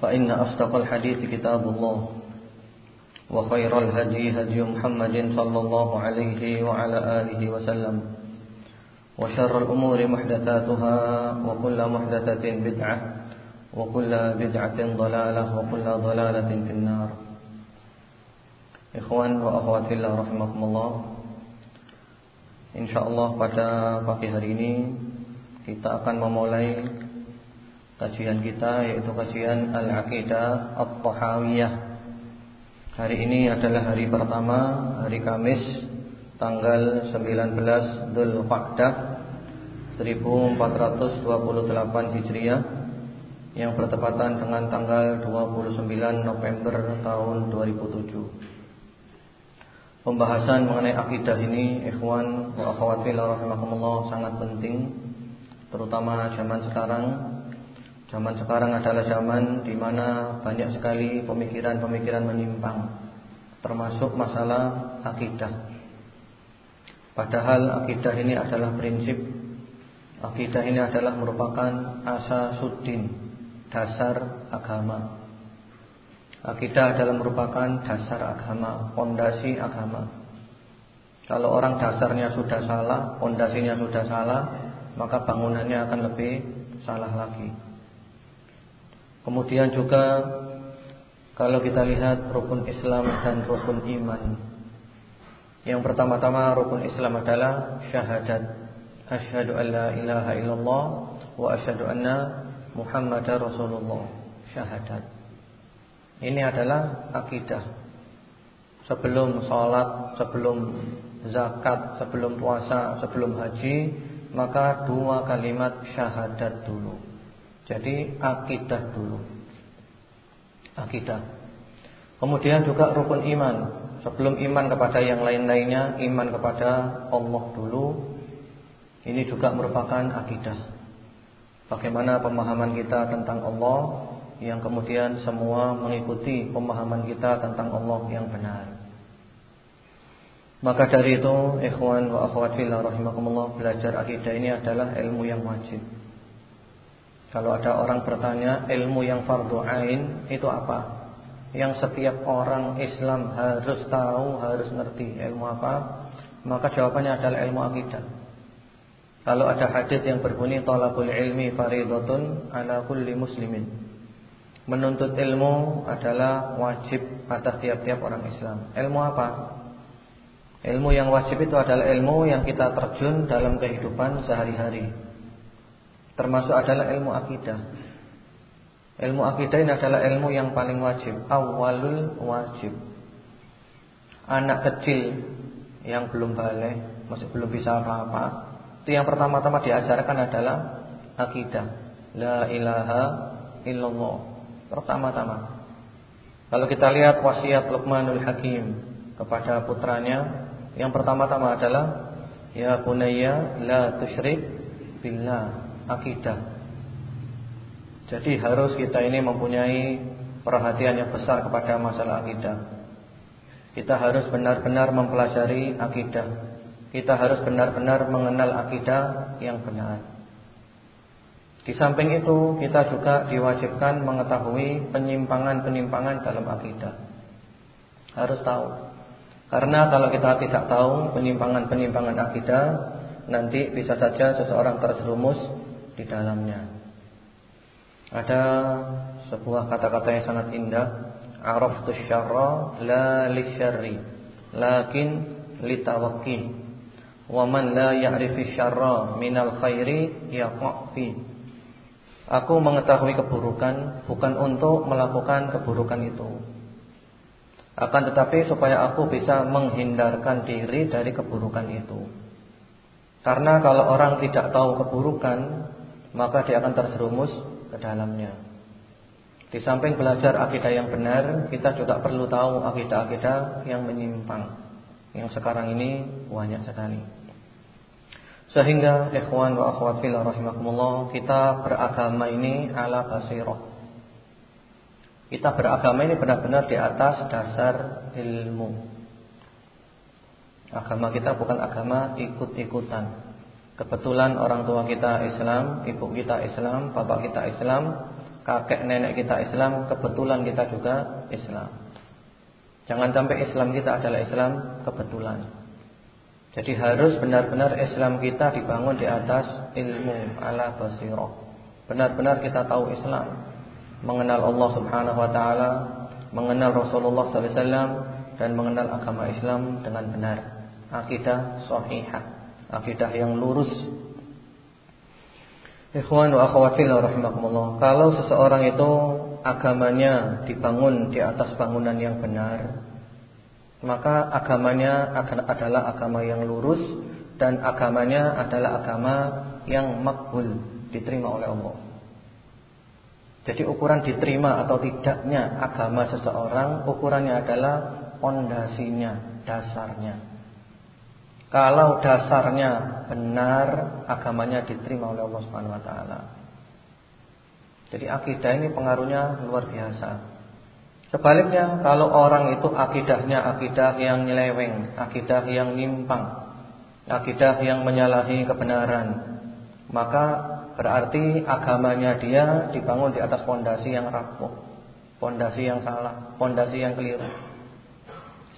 فإن أصدق الحديث كتاب الله وخير الهدي هدي محمد صلى الله عليه وعلى آله وسلم وشر الأمور محدثاتها وكل محدثة بدعة وكل بدعة ضلالة وكل ضلالة في النار. Ikhwan wa akhwatillah rahimakumullah InsyaAllah pada pagi hari ini Kita akan memulai kajian kita yaitu kajian Al-Aqidah At-Tahawiyah. Hari ini adalah hari pertama, hari Kamis, tanggal 19 Dzulqa'dah 1428 Hijriah yang bertepatan dengan tanggal 29 November tahun 2007. Pembahasan mengenai akidah ini ikhwan wa akhwati rahimakumullah sangat penting terutama zaman sekarang Zaman sekarang adalah zaman di mana banyak sekali pemikiran-pemikiran menyimpang Termasuk masalah akidah. Padahal akidah ini adalah prinsip. Akidah ini adalah merupakan asasuddin Dasar agama. Akidah adalah merupakan dasar agama Pondasi agama. Kalau orang dasarnya sudah salah Pondasinya sudah salah Maka bangunannya akan lebih salah lagi Kemudian juga kalau kita lihat rukun Islam dan rukun iman. Yang pertama-tama rukun Islam adalah syahadat. Asyhadu an la ilaha illallah wa asyhadu anna Muhammadar Rasulullah. Syahadat. Ini adalah akidah. Sebelum sholat, sebelum zakat, sebelum puasa, sebelum haji, maka dua kalimat syahadat dulu. Jadi akidah dulu. Akidah. Kemudian juga rukun iman. Sebelum iman kepada yang lain-lainnya, iman kepada Allah dulu. Ini juga merupakan akidah. Bagaimana pemahaman kita tentang Allah yang kemudian semua mengikuti pemahaman kita tentang Allah yang benar. Maka dari itu, ikhwan wa akhwat fillah rahimakumullah, belajar akidah ini adalah ilmu yang wajib. Kalau ada orang bertanya ilmu yang fardu ain itu apa? Yang setiap orang Islam harus tahu, harus ngerti ilmu apa? Maka jawabannya adalah ilmu akidah. Kalau ada hadis yang berbunyi talabul ilmi faridatun ala kulli muslimin. Menuntut ilmu adalah wajib atas tiap-tiap orang Islam. Ilmu apa? Ilmu yang wajib itu adalah ilmu yang kita terjun dalam kehidupan sehari-hari. Termasuk adalah ilmu akidah. Ilmu akidah ini adalah ilmu yang paling wajib, awalul wajib. Anak kecil yang belum balik, masih belum bisa apa-apa, itu yang pertama-tama diajarkan adalah akidah. La ilaha illallah. Pertama-tama. Kalau kita lihat wasiat Luqmanul Hakim kepada putranya, yang pertama-tama adalah ya bunayya la tusyrik billah akidah. Jadi harus kita ini mempunyai perhatian yang besar kepada masalah akidah. Kita harus benar-benar mempelajari akidah. Kita harus benar-benar mengenal akidah yang benar. Di samping itu, kita juga diwajibkan mengetahui penyimpangan-penyimpangan dalam akidah. Harus tahu. Karena kalau kita tidak tahu penyimpangan-penyimpangan akidah, nanti bisa saja seseorang terjerumus di dalamnya. Ada sebuah kata-kata yang sangat indah. Araftu syarra la lisyarri lakin litawaqi wa man la ya'rifu syarra minal khairi yaqfi. Aku mengetahui keburukan bukan untuk melakukan keburukan itu. Akan tetapi supaya aku bisa menghindarkan diri dari keburukan itu. Karena kalau orang tidak tahu keburukan maka dia akan terjerumus ke dalamnya di samping belajar akidah yang benar, kita juga perlu tahu akidah-akidah yang menyimpang. Yang sekarang ini banyak sekali. Sehingga ikhwan wa akhwat fillah rahimakumullah, kita beragama ini ala basirah. Kita beragama ini benar-benar di atas dasar ilmu. Agama kita bukan agama ikut-ikutan. Kebetulan orang tua kita Islam, ibu kita Islam, bapak kita Islam, kakek nenek kita Islam, kebetulan kita juga Islam. Jangan sampai Islam kita adalah Islam kebetulan. Jadi harus benar-benar Islam kita dibangun di atas ilmu ala basirah. Benar-benar kita tahu Islam, mengenal Allah Subhanahu wa taala, mengenal Rasulullah sallallahu alaihi wasallam dan mengenal agama Islam dengan benar. Akidah sahihah, akidah yang lurus Ikhwan wa akhwati rahimakumullah. Kalau seseorang itu agamanya dibangun di atas bangunan yang benar, maka agamanya akan adalah agama yang lurus dan agamanya adalah agama yang makbul, diterima oleh Allah. Jadi ukuran diterima atau tidaknya agama seseorang, ukurannya adalah pondasinya, dasarnya. Kalau dasarnya benar, agamanya diterima oleh Allah Subhanahu wa taala. Jadi akidah ini pengaruhnya luar biasa. Sebaliknya, kalau orang itu akidahnya akidah yang nyeleweng, akidah yang nyimpang, akidah yang menyalahi kebenaran, maka berarti agamanya dia dibangun di atas fondasi yang rapuh, fondasi yang salah, fondasi yang keliru.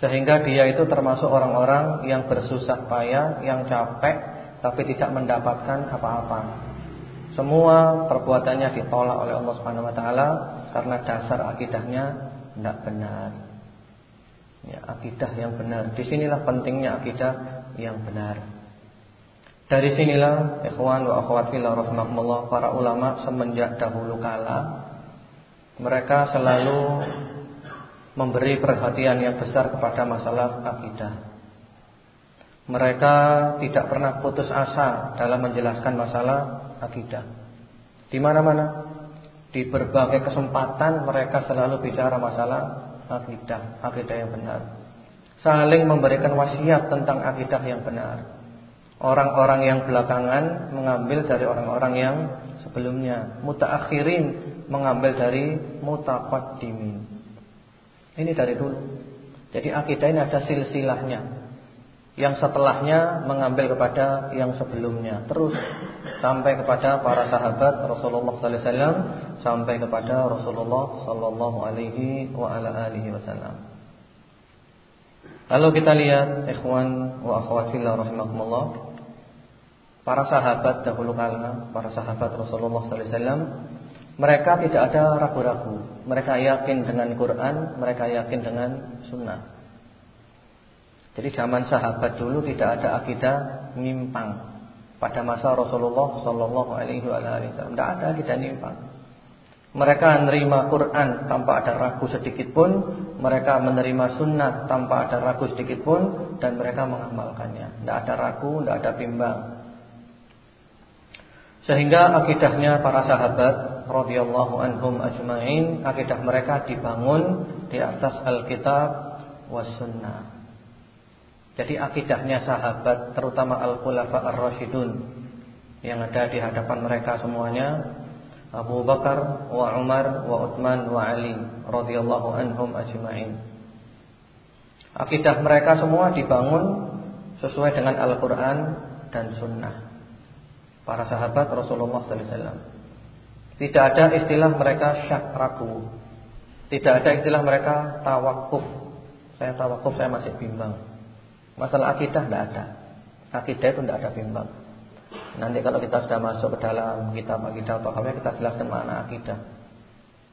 Sehingga dia itu termasuk orang-orang yang bersusah payah, yang capek tapi tidak mendapatkan apa-apa. Semua perbuatannya ditolak oleh Allah Subhanahu wa taala karena dasar akidahnya tidak benar. Ya, akidah yang benar. Di sinilah pentingnya akidah yang benar. Dari sinilah ikhwan wa akhwat fillah rahimakumullah para ulama semenjak dahulu kala mereka selalu memberi perhatian yang besar kepada masalah akidah. Mereka tidak pernah putus asa dalam menjelaskan masalah akidah. Di mana-mana, di berbagai kesempatan mereka selalu bicara masalah akidah, akidah yang benar. Saling memberikan wasiat tentang akidah yang benar. Orang-orang yang belakangan mengambil dari orang-orang yang sebelumnya, mutaakhirin mengambil dari mutaqaddimin. Ini dari dulu. Jadi akidah ini ada silsilahnya. Yang setelahnya mengambil kepada yang sebelumnya. Terus sampai kepada para sahabat Rasulullah sallallahu alaihi wasallam sampai kepada Rasulullah sallallahu alaihi wasallam. Lalu kita lihat ikhwan wa akhwat fillah rahimakumullah. Para sahabat dahulu kala, para sahabat Rasulullah sallallahu alaihi wasallam mereka tidak ada ragu-ragu. Mereka yakin dengan Quran, mereka yakin dengan Sunnah. Jadi zaman sahabat dulu tidak ada akidah nyimpang. Pada masa Rasulullah Sallallahu Alaihi Wasallam tidak ada akidah nyimpang. Mereka menerima Quran tanpa ada ragu sedikit pun, mereka menerima Sunnah tanpa ada ragu sedikit pun, dan mereka mengamalkannya. Tidak ada ragu, tidak ada bimbang. Sehingga akidahnya para sahabat radhiyallahu anhum ajmain akidah mereka dibangun di atas Alkitab was sunnah. Jadi akidahnya sahabat terutama al-khulafa ar-rasyidun yang ada di hadapan mereka semuanya Abu Bakar wa Umar wa Utsman wa Ali radhiyallahu anhum ajmain. Akidah mereka semua dibangun sesuai dengan Al-Qur'an dan sunnah. Para sahabat Rasulullah sallallahu alaihi wasallam. Tidak ada istilah mereka syak ragu. Tidak ada istilah mereka tawakuf. Saya tawakuf, saya masih bimbang. Masalah akidah tidak ada. Akidah itu tidak ada bimbang. Nanti kalau kita sudah masuk ke dalam kitab akidah atau apa kita jelaskan mana akidah.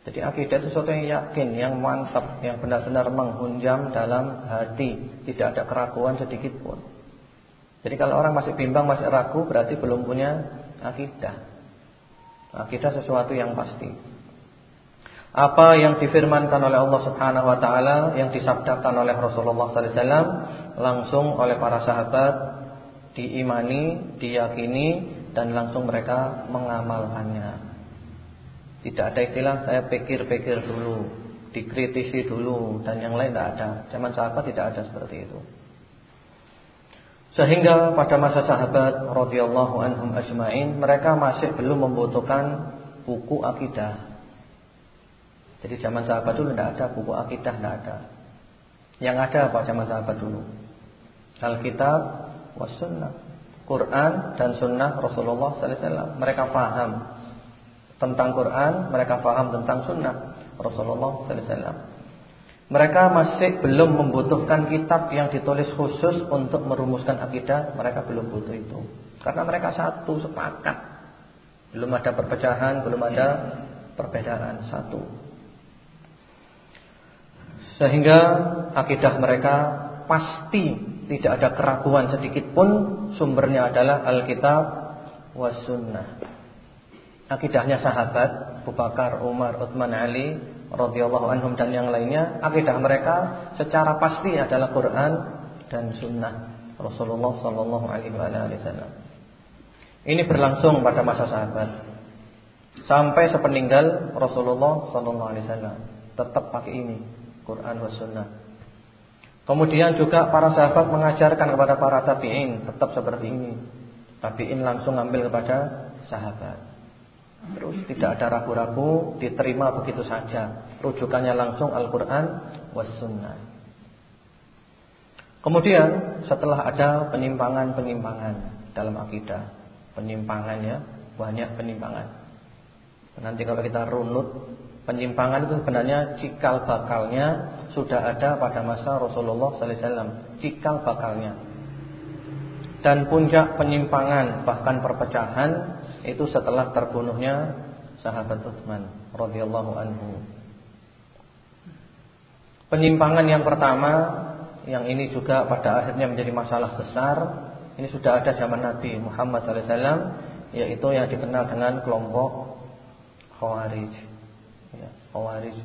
Jadi akidah itu sesuatu yang yakin, yang mantap, yang benar-benar menghunjam dalam hati, tidak ada keraguan sedikit pun. Jadi kalau orang masih bimbang, masih ragu, berarti belum punya akidah. Akidah sesuatu yang pasti. Apa yang difirmankan oleh Allah Subhanahu wa taala, yang disabdakan oleh Rasulullah sallallahu alaihi wasallam langsung oleh para sahabat diimani, diyakini dan langsung mereka mengamalkannya. Tidak ada istilah saya pikir-pikir dulu, dikritisi dulu dan yang lain tidak ada. Zaman sahabat tidak ada seperti itu. Sehingga pada masa sahabat radhiyallahu anhum ajmain mereka masih belum membutuhkan buku akidah. Jadi zaman sahabat dulu tidak ada buku akidah tidak ada. Yang ada apa zaman sahabat dulu? Alkitab was sunnah. Quran dan sunnah Rasulullah sallallahu alaihi wasallam. Mereka paham tentang Quran, mereka paham tentang sunnah Rasulullah sallallahu alaihi wasallam. Mereka masih belum membutuhkan kitab yang ditulis khusus untuk merumuskan akidah, mereka belum butuh itu. Karena mereka satu sepakat. Belum ada perpecahan, belum ada perbedaan, satu. Sehingga akidah mereka pasti tidak ada keraguan sedikit pun sumbernya adalah Alkitab was sunnah akidahnya sahabat Abu Bakar, Umar, Utsman, Ali radhiyallahu anhum dan yang lainnya, akidah mereka secara pasti adalah Quran dan sunnah Rasulullah sallallahu alaihi wasallam. Ini berlangsung pada masa sahabat. Sampai sepeninggal Rasulullah sallallahu alaihi wasallam tetap pakai ini, Quran dan sunnah. Kemudian juga para sahabat mengajarkan kepada para tabi'in tetap seperti ini. Tabi'in langsung ambil kepada sahabat. Terus tidak ada ragu-ragu, diterima begitu saja. Rujukannya langsung Al-Quran was sunnah. Kemudian setelah ada penyimpangan-penyimpangan dalam akidah, penyimpangan ya, banyak penyimpangan. Nanti kalau kita runut penyimpangan itu sebenarnya cikal bakalnya sudah ada pada masa Rasulullah sallallahu alaihi wasallam, cikal bakalnya. Dan puncak penyimpangan bahkan perpecahan itu setelah terbunuhnya sahabat Utsman radhiyallahu anhu. Penyimpangan yang pertama yang ini juga pada akhirnya menjadi masalah besar, ini sudah ada zaman Nabi Muhammad SAW yaitu yang dikenal dengan kelompok Khawarij. Ya, Khawarij.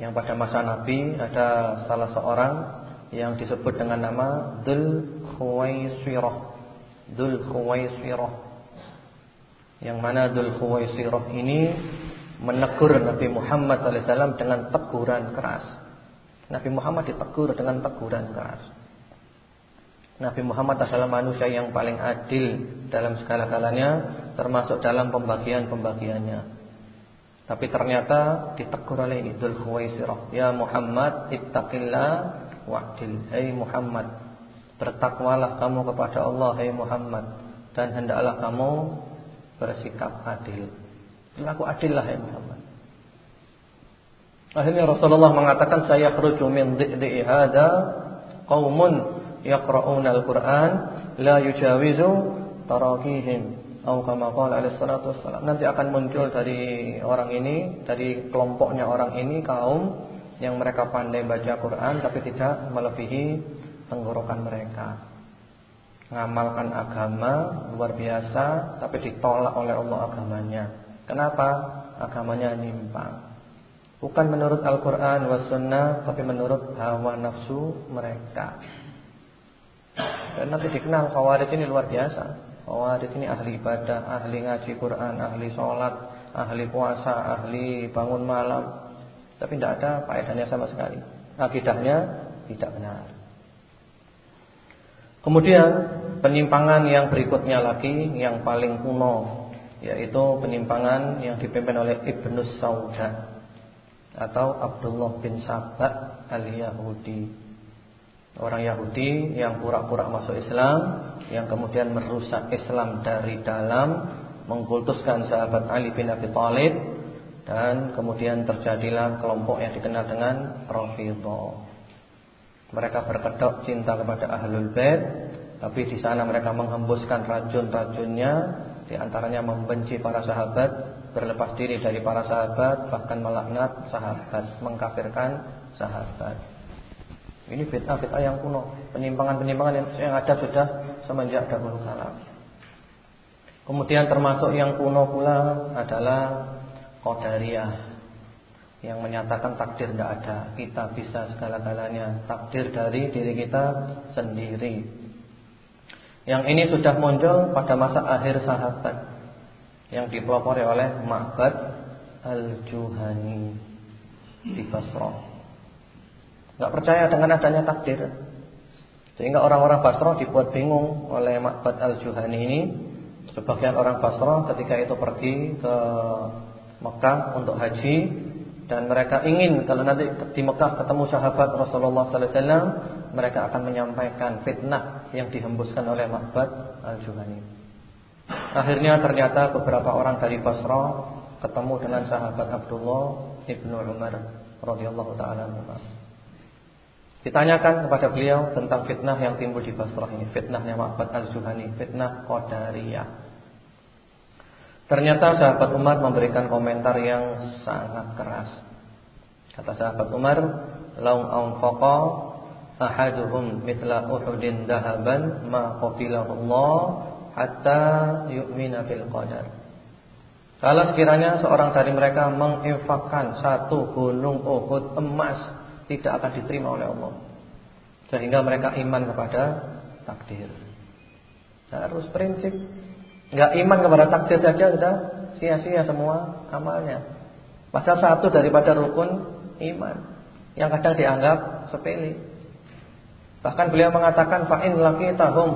Yang pada masa Nabi ada salah seorang yang disebut dengan nama Dul Khuwaisirah. Dul Khuwaisirah yang mana Dhul Khuwaisirah ini menegur Nabi Muhammad SAW dengan teguran keras. Nabi Muhammad ditegur dengan teguran keras. Nabi Muhammad adalah manusia yang paling adil dalam segala galanya, termasuk dalam pembagian-pembagiannya. Tapi ternyata ditegur oleh ini Khuwaisirah. Ya Muhammad, ittaqillah wa'dil. Hai Muhammad, bertakwalah kamu kepada Allah, hai Muhammad, dan hendaklah kamu bersikap adil. Berlaku adil lah ya Muhammad. Akhirnya Rasulullah mengatakan saya khruju min dhi'i hada qaumun yaqra'una al-Qur'an la yujawizu tarakihim atau kama qala alaihi salatu wassalam. Nanti akan muncul dari orang ini, dari kelompoknya orang ini kaum yang mereka pandai baca Quran tapi tidak melebihi tenggorokan mereka mengamalkan agama luar biasa tapi ditolak oleh Allah agamanya. Kenapa? Agamanya nimpang. Bukan menurut Al-Qur'an was sunnah tapi menurut hawa nafsu mereka. Dan nanti dikenal Khawarij ini luar biasa. Khawarij ini ahli ibadah, ahli ngaji Quran, ahli sholat, ahli puasa, ahli bangun malam. Tapi tidak ada faedahnya sama sekali. Akidahnya tidak benar. Kemudian penyimpangan yang berikutnya lagi yang paling kuno yaitu penyimpangan yang dipimpin oleh Ibnu Sauda atau Abdullah bin Sabah al-Yahudi. Orang Yahudi yang pura-pura masuk Islam Yang kemudian merusak Islam dari dalam Mengkultuskan sahabat Ali bin Abi Thalib Dan kemudian terjadilah kelompok yang dikenal dengan Rafidah Mereka berkedok cinta kepada Ahlul Bait Tapi di sana mereka menghembuskan racun-racunnya Di antaranya membenci para sahabat Berlepas diri dari para sahabat Bahkan melaknat sahabat Mengkafirkan sahabat ini fitnah-fitnah yang kuno, penyimpangan-penyimpangan yang, ada sudah semenjak dahulu kala. Kemudian termasuk yang kuno pula adalah Qadariyah yang menyatakan takdir tidak ada, kita bisa segala-galanya, takdir dari diri kita sendiri. Yang ini sudah muncul pada masa akhir sahabat yang dipelopori oleh Ma'bad Al-Juhani di Basrah. Enggak percaya dengan adanya takdir. Sehingga orang-orang Basrah dibuat bingung oleh Ma'bad Al-Juhani ini. Sebagian orang Basrah ketika itu pergi ke Mekah untuk haji dan mereka ingin kalau nanti di Mekah ketemu sahabat Rasulullah sallallahu alaihi wasallam, mereka akan menyampaikan fitnah yang dihembuskan oleh Ma'bad Al-Juhani. Akhirnya ternyata beberapa orang dari Basrah ketemu dengan sahabat Abdullah Ibnu Umar radhiyallahu taala. Ditanyakan kepada beliau tentang fitnah yang timbul di Basrah ini, fitnahnya Ma'bad Al-Zuhani, fitnah Qadariyah. Ternyata sahabat Umar memberikan komentar yang sangat keras. Kata sahabat Umar, "Lau anfaqa ahaduhum mithla Uhudin dahaban ma qabilahu Allah hatta yu'mina bil qadar." Kalau sekiranya seorang dari mereka menginfakkan satu gunung Uhud emas tidak akan diterima oleh Allah. Sehingga mereka iman kepada takdir. Harus prinsip. Enggak iman kepada takdir saja sudah sia-sia semua amalnya. Pasal satu daripada rukun iman yang kadang dianggap sepele. Bahkan beliau mengatakan fa in laqitahum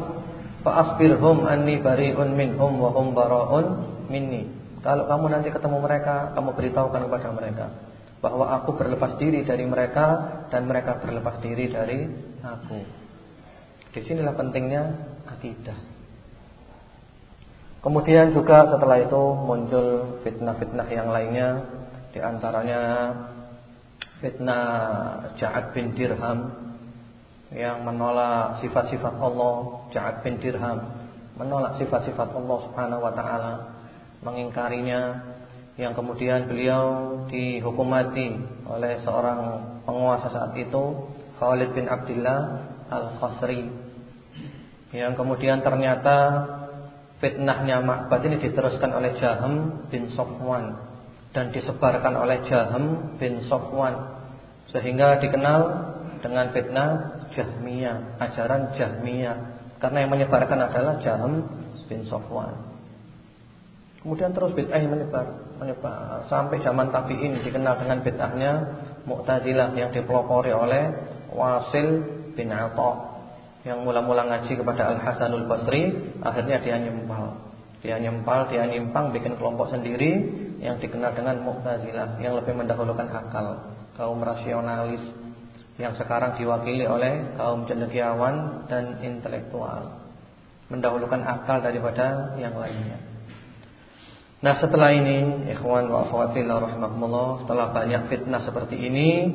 fa asbirhum anni bari'un minhum wa hum bara'un minni. Kalau kamu nanti ketemu mereka, kamu beritahukan kepada mereka bahwa aku berlepas diri dari mereka dan mereka berlepas diri dari aku. Di sinilah pentingnya akidah. Kemudian juga setelah itu muncul fitnah-fitnah yang lainnya di antaranya fitnah Ja'ad bin Dirham yang menolak sifat-sifat Allah, Ja'ad bin Dirham menolak sifat-sifat Allah Subhanahu wa taala, mengingkarinya. Yang kemudian beliau dihukum mati oleh seorang penguasa saat itu Khalid bin Abdullah Al-Khasri. Yang kemudian ternyata fitnahnya Ma'bad ini diteruskan oleh Jaham bin Sofwan dan disebarkan oleh Jaham bin Sofwan sehingga dikenal dengan fitnah Jahmiyah, ajaran Jahmiyah karena yang menyebarkan adalah Jaham bin Sofwan. Kemudian terus bid'ah menyebar, menyebar sampai zaman tabi'in dikenal dengan bid'ahnya Mu'tazilah yang dipelopori oleh Wasil bin Atha yang mula-mula ngaji kepada Al Hasanul Basri, akhirnya dia nyempal. Dia nyempal, dia nyimpang bikin kelompok sendiri yang dikenal dengan Mu'tazilah yang lebih mendahulukan akal, kaum rasionalis yang sekarang diwakili oleh kaum cendekiawan dan intelektual. Mendahulukan akal daripada yang lainnya. Nah setelah ini Ikhwan wa akhwatillah rahmatullah Setelah banyak fitnah seperti ini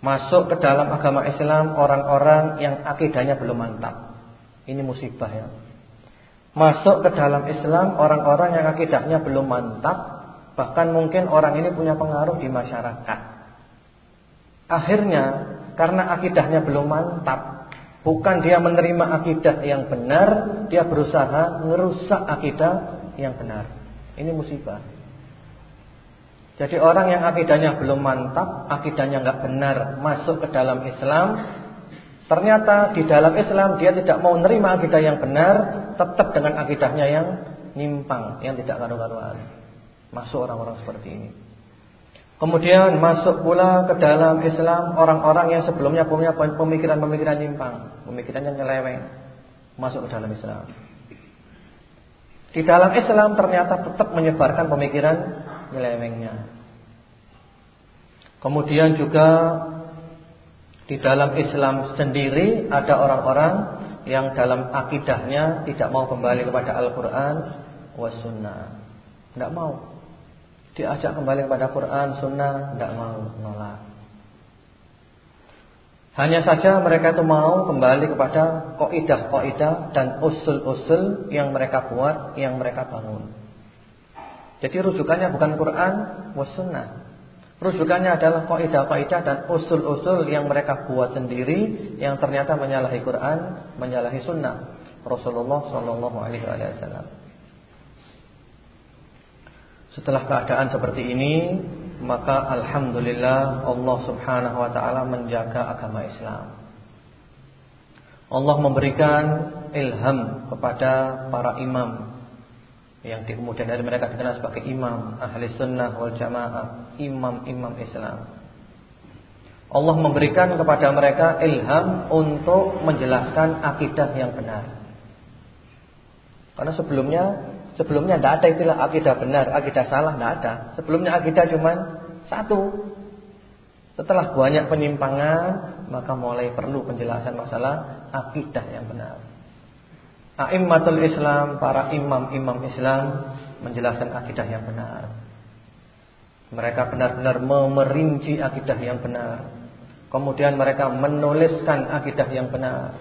Masuk ke dalam agama Islam Orang-orang yang akidahnya belum mantap Ini musibah ya Masuk ke dalam Islam Orang-orang yang akidahnya belum mantap Bahkan mungkin orang ini punya pengaruh di masyarakat Akhirnya Karena akidahnya belum mantap Bukan dia menerima akidah yang benar Dia berusaha merusak akidah yang benar ini musibah. Jadi orang yang akidahnya belum mantap, akidahnya nggak benar masuk ke dalam Islam, ternyata di dalam Islam dia tidak mau menerima akidah yang benar, tetap dengan akidahnya yang nyimpang, yang tidak karu-karuan. Masuk orang-orang seperti ini. Kemudian masuk pula ke dalam Islam orang-orang yang sebelumnya punya pemikiran-pemikiran nyimpang, pemikirannya nyeleweng, masuk ke dalam Islam. Di dalam Islam ternyata tetap menyebarkan pemikiran nyelewengnya. Kemudian juga Di dalam Islam sendiri ada orang-orang yang dalam akidahnya tidak mau kembali kepada Al-Quran was sunnah. Tidak mau. Diajak kembali kepada Quran, sunnah, tidak mau, nolak. Hanya saja mereka itu mau kembali kepada koidah-koidah dan usul-usul yang mereka buat, yang mereka bangun. Jadi rujukannya bukan Quran, was sunnah. Rujukannya adalah koidah-koidah dan usul-usul yang mereka buat sendiri, yang ternyata menyalahi Quran, menyalahi sunnah Rasulullah Shallallahu Alaihi Wasallam. Setelah keadaan seperti ini, maka alhamdulillah Allah Subhanahu wa taala menjaga agama Islam. Allah memberikan ilham kepada para imam yang di kemudian dari mereka dikenal sebagai imam ahli sunnah wal jamaah, imam-imam Islam. Allah memberikan kepada mereka ilham untuk menjelaskan akidah yang benar. Karena sebelumnya Sebelumnya tidak ada istilah akidah benar, akidah salah, tidak ada. Sebelumnya akidah cuma satu. Setelah banyak penyimpangan, maka mulai perlu penjelasan masalah akidah yang benar. A'immatul Islam, para imam-imam Islam menjelaskan akidah yang benar. Mereka benar-benar memerinci akidah yang benar. Kemudian mereka menuliskan akidah yang benar.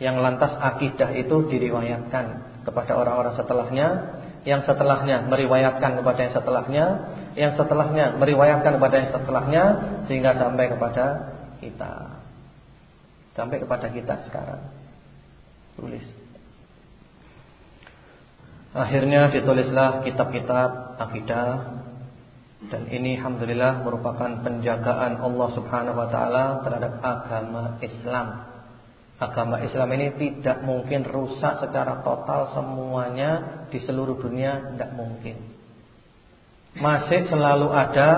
Yang lantas akidah itu diriwayatkan kepada orang-orang setelahnya, yang setelahnya meriwayatkan kepada yang setelahnya, yang setelahnya meriwayatkan kepada yang setelahnya sehingga sampai kepada kita. Sampai kepada kita sekarang. Tulis. Akhirnya ditulislah kitab-kitab akidah dan ini alhamdulillah merupakan penjagaan Allah Subhanahu wa taala terhadap agama Islam Agama Islam ini tidak mungkin rusak secara total semuanya di seluruh dunia, tidak mungkin. Masih selalu ada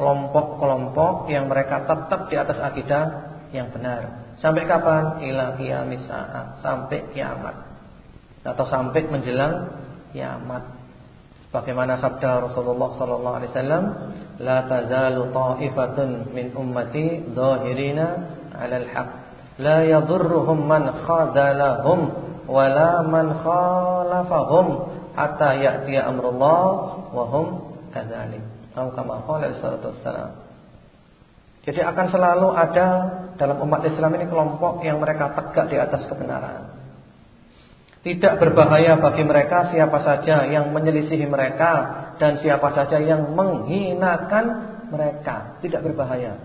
kelompok-kelompok yang mereka tetap di atas akidah yang benar. Sampai kapan? Ila qiyamis sampai kiamat. Atau sampai menjelang kiamat. Bagaimana sabda Rasulullah sallallahu alaihi wasallam, "La tazalu ta'ifatun min ummati dhahirina 'alal haqq." La yadurruhum man khadalahum wala man khalafahum hatta ya'tiya amrullah wa hum kadzalik. Atau kama qala. Jadi akan selalu ada dalam umat Islam ini kelompok yang mereka tegak di atas kebenaran. Tidak berbahaya bagi mereka siapa saja yang menyelisihi mereka dan siapa saja yang menghinakan mereka. Tidak berbahaya.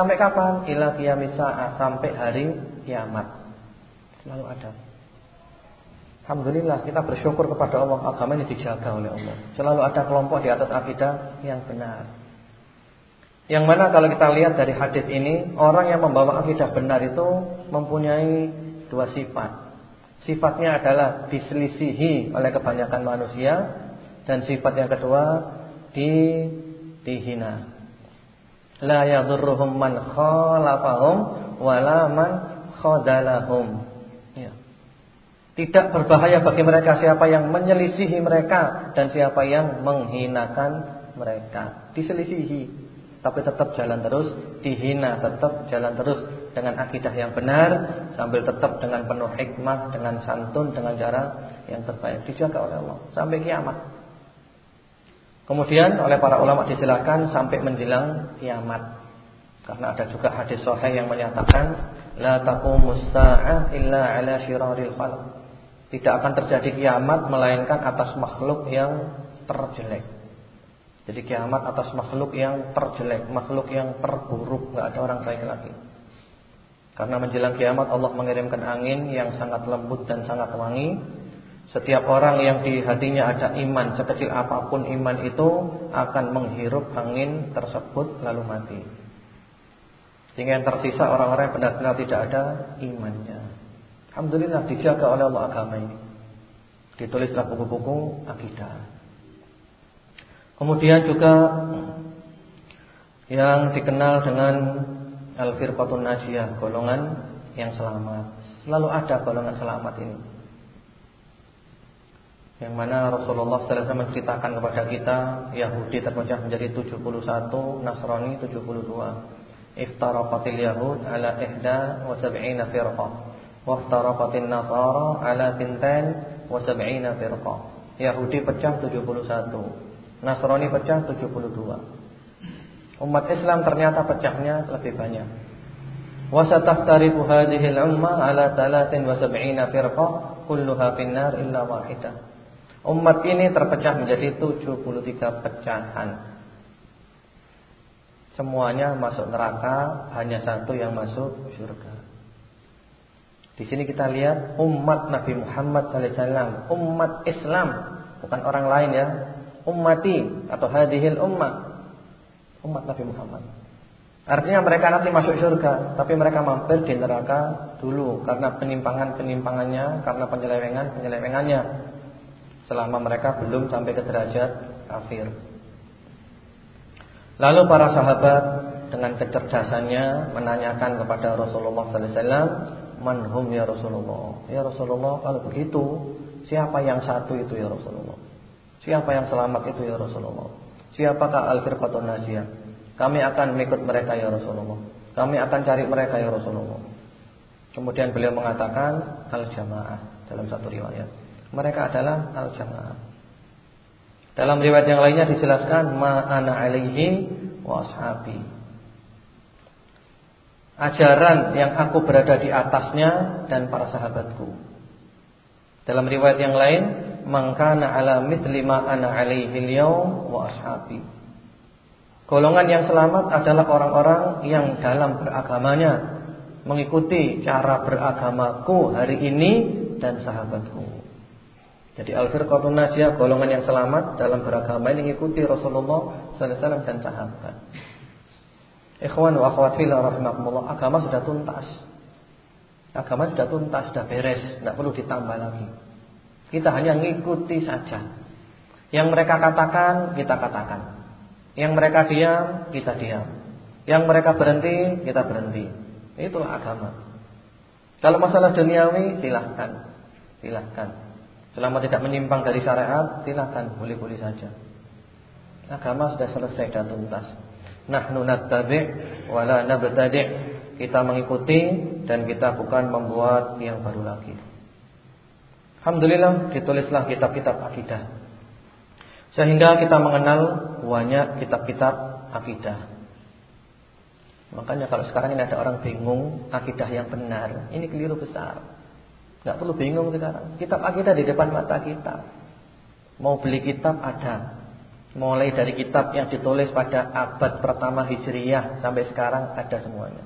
Sampai kapan? Ila qiyamis sampai hari kiamat. Selalu ada. Alhamdulillah kita bersyukur kepada Allah agama ini dijaga oleh Allah. Selalu ada kelompok di atas akidah yang benar. Yang mana kalau kita lihat dari hadis ini, orang yang membawa akidah benar itu mempunyai dua sifat. Sifatnya adalah diselisihi oleh kebanyakan manusia dan sifat yang kedua di dihina la yadurruhum man khalafahum wala man khadalahum. Ya. Tidak berbahaya bagi mereka siapa yang menyelisihi mereka dan siapa yang menghinakan mereka. Diselisihi tapi tetap jalan terus, dihina tetap jalan terus dengan akidah yang benar sambil tetap dengan penuh hikmah, dengan santun, dengan cara yang terbaik dijaga oleh Allah sampai kiamat. Kemudian oleh para ulama disilakan sampai menjelang kiamat. Karena ada juga hadis sahih yang menyatakan la taqumus saa'ah illa 'ala syiraril khalq. Tidak akan terjadi kiamat melainkan atas makhluk yang terjelek. Jadi kiamat atas makhluk yang terjelek, makhluk yang terburuk, enggak ada orang baik lagi. Karena menjelang kiamat Allah mengirimkan angin yang sangat lembut dan sangat wangi setiap orang yang di hatinya ada iman sekecil apa pun iman itu akan menghirup angin tersebut lalu mati. Sehingga yang tersisa orang-orang yang benar-benar tidak ada imannya. Alhamdulillah dijaga oleh Allah agama ini. Ditulislah buku-buku akidah. Kemudian juga yang dikenal dengan Al-Firqatun Najiyah, golongan yang selamat. Selalu ada golongan selamat ini. Yang mana Rasulullah SAW menceritakan kepada kita Yahudi terpecah menjadi 71 Nasrani 72 Iftaraqatil yahud ala ihda wa sab'ina firqah wa iftaraqatin nasara ala tintain wa sab'ina firqah. Yahudi pecah 71, Nasrani pecah 72. Umat Islam ternyata pecahnya lebih banyak. Wa sataftariqu hadhihi al-ummah ala 73 firqah kulluha finnar illa wahidah. Umat ini terpecah menjadi 73 pecahan. Semuanya masuk neraka, hanya satu yang masuk surga. Di sini kita lihat umat Nabi Muhammad SAW, umat Islam, bukan orang lain ya, ummati atau hadhil ummah, umat Nabi Muhammad. Artinya mereka nanti masuk surga, tapi mereka mampir di neraka dulu karena penimpangan-penimpangannya, karena penyelewengan-penyelewengannya. Selama mereka belum sampai ke derajat kafir. Lalu para sahabat dengan kecerdasannya menanyakan kepada Rasulullah sallallahu alaihi wasallam, "Manhum ya Rasulullah?" Ya Rasulullah, kalau begitu, siapa yang satu itu ya Rasulullah? Siapa yang selamat itu ya Rasulullah? Siapakah al-firqatun najiyah? Kami akan mengikut mereka ya Rasulullah. Kami akan cari mereka ya Rasulullah. Kemudian beliau mengatakan al-jamaah dalam satu riwayat. Mereka adalah al-jamaah. Dalam riwayat yang lainnya dijelaskan ma ana alaihi wa ashabi. Ajaran yang aku berada di atasnya dan para sahabatku. Dalam riwayat yang lain, mangkana ala mithli ma ana alaihi al wa ashabi. Golongan yang selamat adalah orang-orang yang dalam beragamanya mengikuti cara beragamaku hari ini dan sahabatku. Jadi al-firqatun najiyah golongan yang selamat dalam beragama ini mengikuti Rasulullah sallallahu alaihi wasallam dan sahabat. Ikhwan wa akhwat fillah rahimakumullah, agama sudah tuntas. Agama sudah tuntas, sudah beres, tidak perlu ditambah lagi. Kita hanya mengikuti saja. Yang mereka katakan, kita katakan. Yang mereka diam, kita diam. Yang mereka berhenti, kita berhenti. Itulah agama. Kalau masalah duniawi, silahkan. Silahkan. Selama tidak menyimpang dari syariat, silakan boleh-boleh saja. Agama sudah selesai dan tuntas. Nahnu nattabi' wa la nabtadi'. Kita mengikuti dan kita bukan membuat yang baru lagi. Alhamdulillah ditulislah kitab-kitab akidah. Sehingga kita mengenal banyak kitab-kitab akidah. Makanya kalau sekarang ini ada orang bingung akidah yang benar, ini keliru besar. Gak perlu bingung sekarang. Kitab akidah di depan mata kita. Mau beli kitab ada. Mulai dari kitab yang ditulis pada abad pertama Hijriyah sampai sekarang ada semuanya.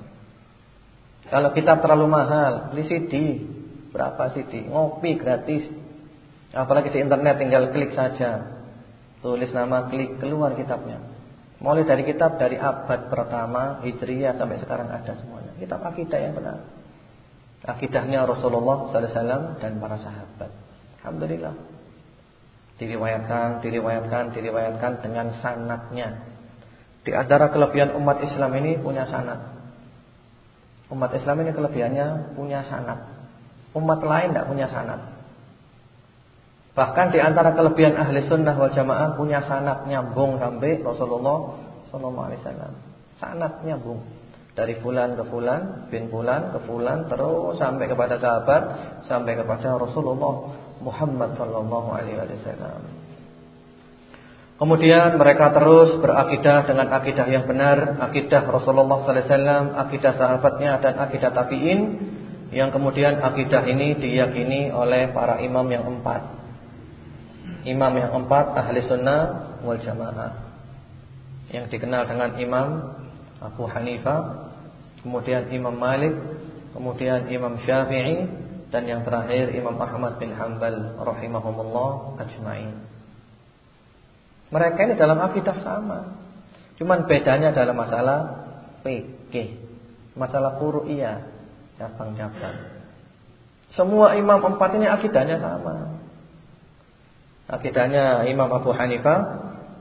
Kalau kitab terlalu mahal, beli CD. Berapa CD? Ngopi gratis. Apalagi di internet tinggal klik saja. Tulis nama, klik keluar kitabnya. Mulai dari kitab dari abad pertama Hijriyah sampai sekarang ada semuanya. Kitab akidah yang benar akidahnya Rasulullah SAW dan para sahabat. Alhamdulillah. Diriwayatkan, diriwayatkan, diriwayatkan dengan sanatnya. Di antara kelebihan umat Islam ini punya sanat. Umat Islam ini kelebihannya punya sanat. Umat lain tidak punya sanat. Bahkan di antara kelebihan ahli sunnah wal jamaah punya sanat nyambung sampai Rasulullah SAW. Sanat nyambung dari bulan ke bulan, bin bulan ke bulan terus sampai kepada sahabat, sampai kepada Rasulullah Muhammad sallallahu alaihi wasallam. Kemudian mereka terus berakidah dengan akidah yang benar, akidah Rasulullah sallallahu alaihi wasallam, akidah sahabatnya dan akidah tabi'in yang kemudian akidah ini diyakini oleh para imam yang empat. Imam yang empat ahli sunnah wal jamaah. Yang dikenal dengan Imam Abu Hanifah kemudian Imam Malik, kemudian Imam Syafi'i dan yang terakhir Imam Ahmad bin Hanbal rahimahumullah ajma'in. Mereka ini dalam akidah sama. Cuman bedanya dalam masalah fikih, masalah furu'iyah, cabang-cabang. Semua imam empat ini akidahnya sama. Akidahnya Imam Abu Hanifah,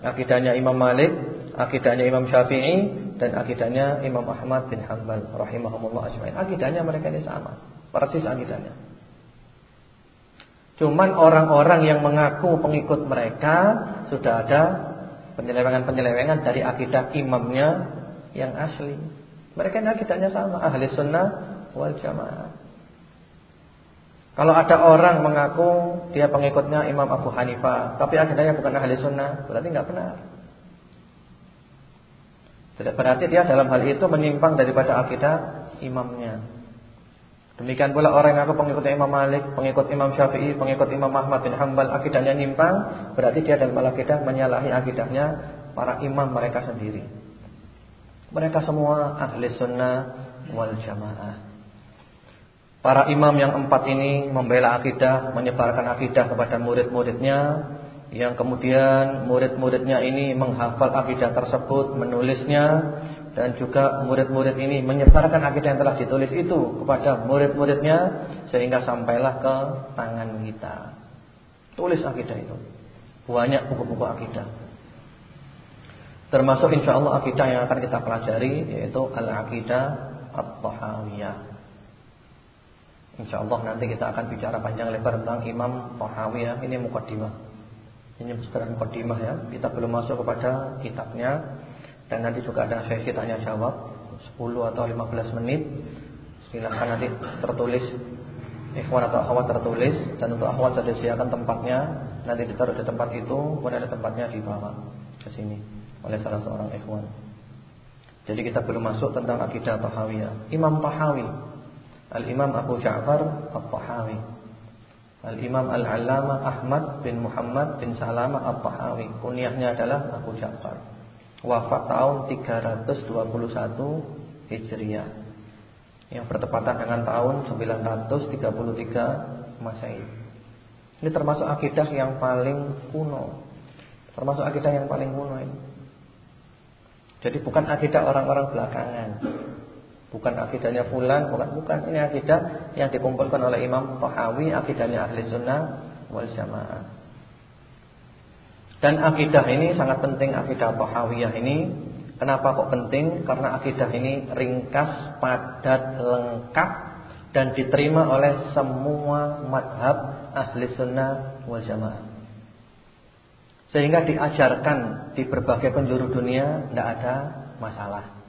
akidahnya Imam Malik, akidahnya Imam Syafi'i, dan akidahnya Imam Ahmad bin Hanbal rahimahumullah ajmain. Akidahnya mereka ini sama, persis akidahnya. Cuman orang-orang yang mengaku pengikut mereka sudah ada penyelewengan-penyelewengan dari akidah imamnya yang asli. Mereka ini akidahnya sama, ahli sunnah wal jamaah. Kalau ada orang mengaku dia pengikutnya Imam Abu Hanifah, tapi akidahnya bukan ahli sunnah, berarti nggak benar. Berarti dia dalam hal itu menyimpang daripada akidah imamnya. Demikian pula orang yang aku pengikut Imam Malik, pengikut Imam Syafi'i, pengikut Imam Ahmad bin Hanbal, akidahnya nyimpang, berarti dia dalam akidah menyalahi akidahnya para imam mereka sendiri. Mereka semua ahli sunnah wal jamaah. Para imam yang empat ini membela akidah, menyebarkan akidah kepada murid-muridnya, yang kemudian murid-muridnya ini menghafal akidah tersebut, menulisnya, dan juga murid-murid ini menyebarkan akidah yang telah ditulis itu kepada murid-muridnya sehingga sampailah ke tangan kita. Tulis akidah itu. Banyak buku-buku akidah. Termasuk insya Allah akidah yang akan kita pelajari yaitu al-aqidah at-tahawiyah. Insya Allah nanti kita akan bicara panjang lebar tentang Imam Tahawiyah. Ini mukaddimah. Ini sekedar mukaddimah ya. Kita belum masuk kepada kitabnya. Dan nanti juga ada sesi tanya jawab. 10 atau 15 menit. Silahkan nanti tertulis. Ikhwan atau akhwat tertulis. Dan untuk akhwat saya disediakan tempatnya. Nanti ditaruh di tempat itu Kemudian ada tempatnya dibawa ke sini Oleh salah seorang ikhwan. Jadi kita belum masuk tentang akidah Tahawiyah Imam Tahawi. Al-Imam Abu Ja'far Al-Tahawi Al-Imam Al-Allamah Ahmad bin Muhammad bin Salamah Al-Tahawi Kunyahnya adalah Abu Ja'far wafat tahun 321 Hijriah yang bertepatan dengan tahun 933 Masehi. Ini termasuk akidah yang paling kuno. Termasuk akidah yang paling kuno ini. Jadi bukan akidah orang-orang belakangan. Bukan akidahnya fulan, bukan bukan ini akidah yang dikumpulkan oleh Imam Tahawi, akidahnya Ahli Sunnah wal Jamaah. Dan akidah ini sangat penting akidah Tahawiyah ini. Kenapa kok penting? Karena akidah ini ringkas, padat, lengkap dan diterima oleh semua madhab ahli sunnah wal jamaah. Sehingga diajarkan di berbagai penjuru dunia tidak ada masalah.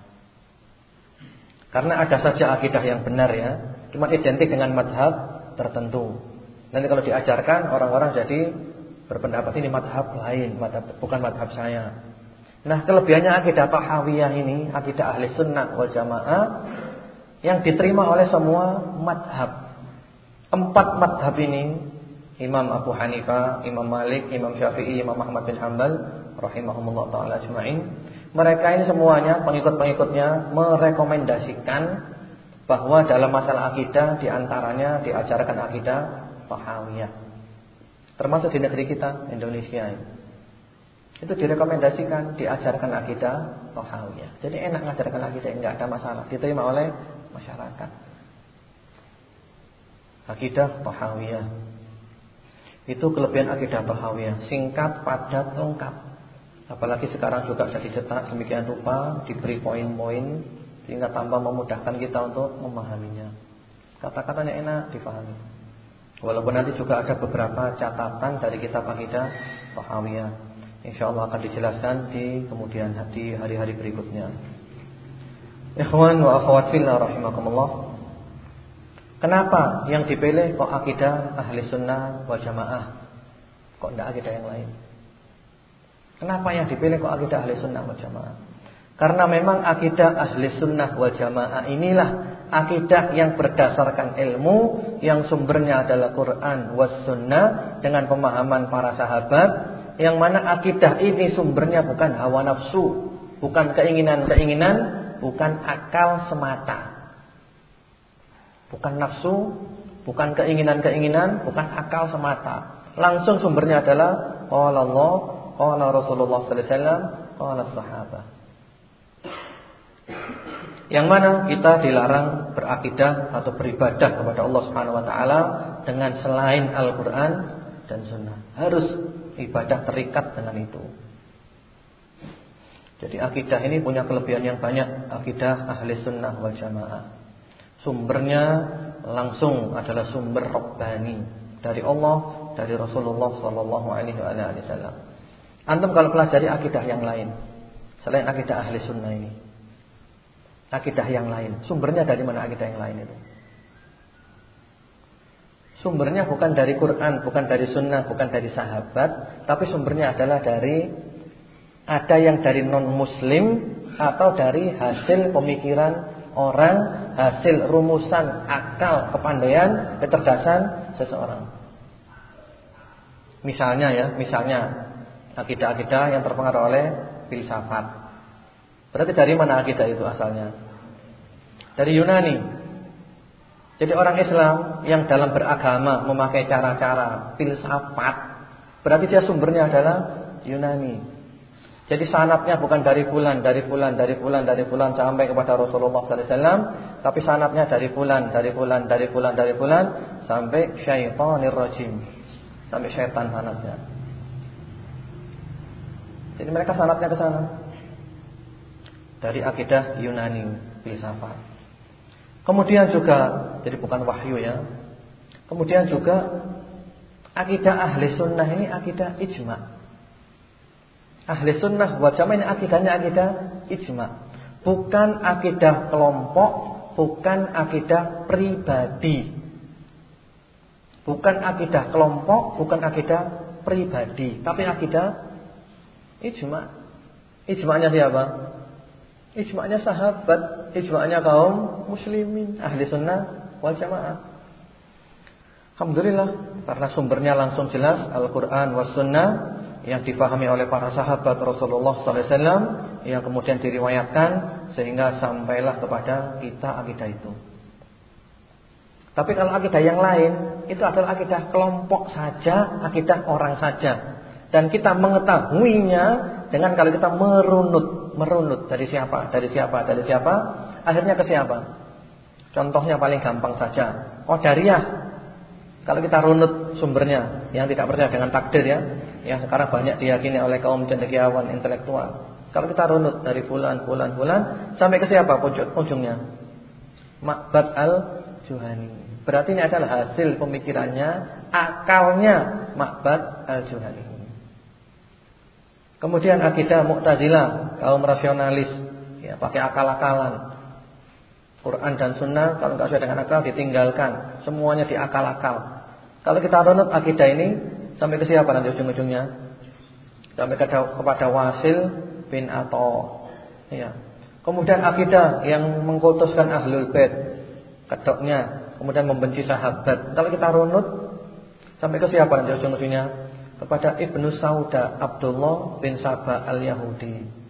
Karena ada saja akidah yang benar ya, cuma identik dengan madhab tertentu. Nanti kalau diajarkan orang-orang jadi berpendapat ini madhab lain, madhab, bukan madhab saya. Nah kelebihannya akidah Tahawiyah ini, akidah ahli sunnah wal jamaah yang diterima oleh semua madhab. Empat madhab ini, Imam Abu Hanifah, Imam Malik, Imam Syafi'i, Imam Ahmad bin Hanbal, rahimahumullah taala ajma'in. Mereka ini semuanya pengikut-pengikutnya merekomendasikan bahwa dalam masalah akidah di antaranya diajarkan akidah Tahawiyah. Termasuk di negeri kita, Indonesia. Itu direkomendasikan, diajarkan akidah Tahawiyah. Jadi enak ngajarkan akidah, enggak ada masalah, diterima oleh masyarakat. Akidah Tahawiyah. Itu kelebihan akidah Tahawiyah, singkat, padat, lengkap. Apalagi sekarang juga sudah dicetak demikian rupa, diberi poin-poin sehingga tambah memudahkan kita untuk memahaminya. Kata-katanya enak difahami. Walaupun nanti juga ada beberapa catatan dari kitab akidah Tahawiyah. Insyaallah akan dijelaskan di kemudian di hari-hari berikutnya. Ikhwan wa akhwat fillah rahimakumullah. Kenapa yang dipilih kok akidah ahli sunnah wa jamaah? Kok tidak akidah yang lain? Kenapa yang dipilih kok akidah ahli sunnah wa jamaah? Karena memang akidah ahli sunnah wa jamaah inilah akidah yang berdasarkan ilmu yang sumbernya adalah Quran was sunnah dengan pemahaman para sahabat yang mana akidah ini sumbernya bukan hawa nafsu, bukan keinginan-keinginan, bukan akal semata. Bukan nafsu, bukan keinginan-keinginan, bukan akal semata. Langsung sumbernya adalah Allah, qala Rasulullah sallallahu alaihi wasallam, sahabat. Yang mana kita dilarang berakidah atau beribadah kepada Allah Subhanahu wa taala dengan selain Al-Qur'an dan sunnah. Harus ibadah terikat dengan itu. Jadi akidah ini punya kelebihan yang banyak, akidah ahli sunnah wal jamaah. Sumbernya langsung adalah sumber robbani dari Allah, dari Rasulullah sallallahu alaihi wasallam. Antum kalau pelajari akidah yang lain selain akidah ahli sunnah ini akidah yang lain. Sumbernya dari mana akidah yang lain itu? Sumbernya bukan dari Quran, bukan dari sunnah, bukan dari sahabat, tapi sumbernya adalah dari ada yang dari non muslim atau dari hasil pemikiran orang, hasil rumusan akal, kepandaian, kecerdasan seseorang. Misalnya ya, misalnya akidah-akidah yang terpengaruh oleh filsafat. Berarti dari mana akidah itu asalnya? Dari Yunani. Jadi orang Islam yang dalam beragama memakai cara-cara filsafat, berarti dia sumbernya adalah Yunani. Jadi sanatnya bukan dari bulan, dari bulan, dari bulan, dari bulan sampai kepada Rasulullah wasallam, tapi sanatnya dari bulan, dari bulan, dari bulan, dari bulan sampai syaitanir rajim. Sampai syaitan sanatnya. Jadi mereka sanatnya ke sana. Dari akidah Yunani filsafat. Kemudian juga jadi bukan wahyu ya. Kemudian juga akidah ahli sunnah ini akidah ijma. Ahli sunnah buat jamaah ini akidahnya akidah ijma. Bukan akidah kelompok, bukan akidah pribadi. Bukan akidah kelompok, bukan akidah pribadi, tapi akidah ijma. Ijma'nya siapa? Ijma'nya sahabat, ijma'nya kaum muslimin, ahli sunnah wal jamaah. Alhamdulillah karena sumbernya langsung jelas Al-Qur'an was sunnah yang difahami oleh para sahabat Rasulullah sallallahu alaihi wasallam yang kemudian diriwayatkan sehingga sampailah kepada kita akidah itu. Tapi kalau akidah yang lain itu adalah akidah kelompok saja, akidah orang saja. Dan kita mengetahuinya dengan kalau kita merunut, merunut dari siapa, dari siapa, dari siapa, akhirnya ke siapa? Contohnya paling gampang saja. Oh Qadariyah. Kalau kita runut sumbernya yang tidak percaya dengan takdir ya, yang sekarang banyak diyakini oleh kaum cendekiawan intelektual. Kalau kita runut dari bulan, bulan, bulan sampai ke siapa ujungnya? Makbad al-Juhani. Berarti ini adalah hasil pemikirannya, akalnya Makbad al-Juhani. Kemudian akidah Mu'tazilah, kaum rasionalis, ya pakai akal-akalan. Quran dan Sunnah kalau nggak sesuai dengan akal ditinggalkan, semuanya diakal-akal. Kalau kita runut akidah ini sampai ke siapa nanti ujung-ujungnya? Sampai kepada Wasil bin Atha. Ya. Kemudian akidah yang mengkultuskan Ahlul Bait, kedoknya, kemudian membenci sahabat. Kalau kita runut sampai ke siapa nanti ujung-ujungnya? Kepada Ibnu Sauda Abdullah bin Sabah al-Yahudi.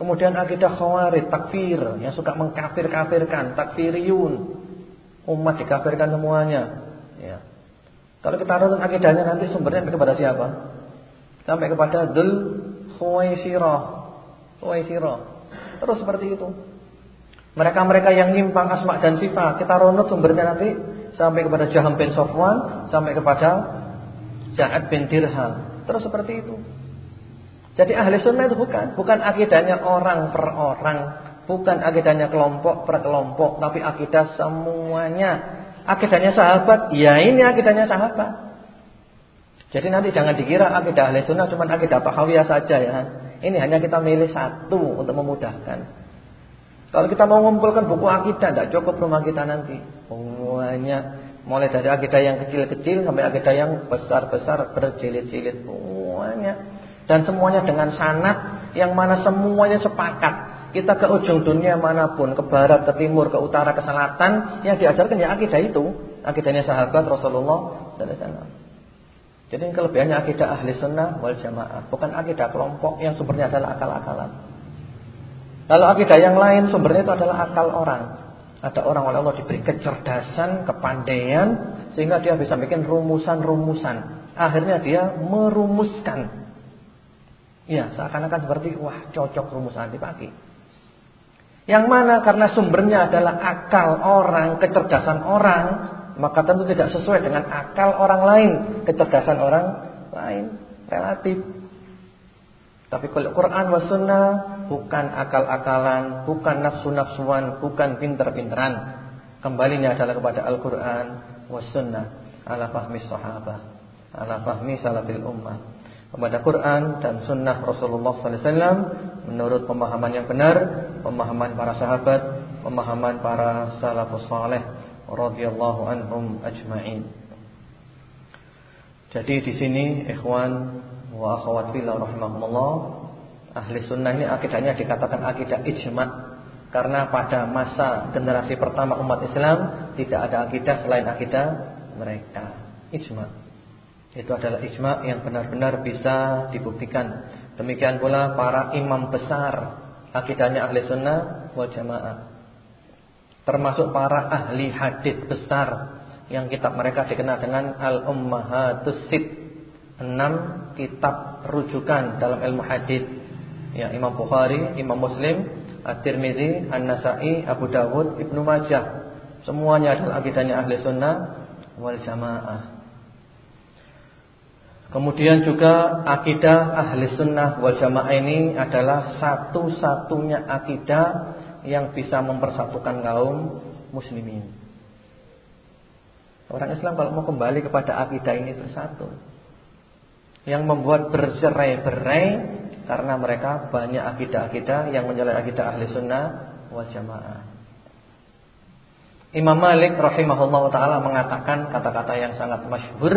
Kemudian akidah khawarij takfir yang suka mengkafir-kafirkan, takfiriyun. Umat dikafirkan semuanya. Ya. Kalau kita runut akidahnya nanti sumbernya kepada siapa? Sampai kepada Dzul Khuwaisirah. Khuwaisirah. Terus seperti itu. Mereka-mereka yang nyimpang asma dan sifat, kita runut sumbernya nanti sampai kepada Jaham bin Sofwan, sampai kepada Ja'ad bin Dirham. Terus seperti itu. Jadi ahli sunnah itu bukan. Bukan akidahnya orang per orang. Bukan akidahnya kelompok per kelompok. Tapi akidah semuanya. Akidahnya sahabat. Ya ini akidahnya sahabat. Jadi nanti jangan dikira akidah ahli sunnah cuma akidah Hawiyah saja ya. Ini hanya kita milih satu untuk memudahkan. Kalau kita mau mengumpulkan buku akidah, tidak cukup rumah kita nanti. Semuanya Mulai dari akidah yang kecil-kecil sampai akidah yang besar-besar berjilid-jilid semuanya. Dan semuanya dengan sanat yang mana semuanya sepakat. Kita ke ujung dunia mana pun, ke barat, ke timur, ke utara, ke selatan, yang diajarkan ya akidah itu, akidahnya sahabat Rasulullah wasallam. Jadi kelebihannya akidah ahli sunnah wal jamaah, bukan akidah kelompok yang sumbernya adalah akal-akalan. Kalau akidah yang lain sumbernya itu adalah akal orang. Ada orang oleh Allah diberi kecerdasan, kepandaian sehingga dia bisa bikin rumusan-rumusan. Akhirnya dia merumuskan. Ya, seakan-akan seperti wah cocok rumusan dipakai. Yang mana karena sumbernya adalah akal orang, kecerdasan orang, maka tentu tidak sesuai dengan akal orang lain, kecerdasan orang lain, relatif. Tapi kalau Quran wa sunnah bukan akal-akalan, bukan nafsu-nafsuan, bukan pinter-pinteran. Kembalinya adalah kepada Al-Quran wa sunnah ala fahmi sahabah, ala fahmi salafil ummah. Kepada Quran dan sunnah Rasulullah SAW menurut pemahaman yang benar pemahaman para sahabat, pemahaman para salafus saleh radhiyallahu anhum ajma'in. Jadi di sini ikhwan wa akhwat fillah rahimakumullah, ahli sunnah ini akidahnya dikatakan akidah ijma' karena pada masa generasi pertama umat Islam tidak ada akidah selain akidah mereka. Ijma'. Itu adalah ijma' yang benar-benar bisa dibuktikan. Demikian pula para imam besar akidahnya ahli sunnah wal jamaah. Termasuk para ahli hadis besar yang kitab mereka dikenal dengan Al-Ummahatus Sit. Enam kitab rujukan dalam ilmu hadis. Ya, Imam Bukhari, Imam Muslim, At-Tirmizi, An-Nasa'i, Abu Dawud, Ibnu Majah. Semuanya adalah akidahnya ahli sunnah wal jamaah. Kemudian juga akidah ahli sunnah wal jamaah ini adalah satu-satunya akidah yang bisa mempersatukan kaum muslimin. Orang Islam kalau mau kembali kepada akidah ini bersatu. Yang membuat bercerai-berai karena mereka banyak akidah-akidah yang menyalahi akidah ahli sunnah wal jamaah. Imam Malik rahimahullah taala mengatakan kata-kata yang sangat masyhur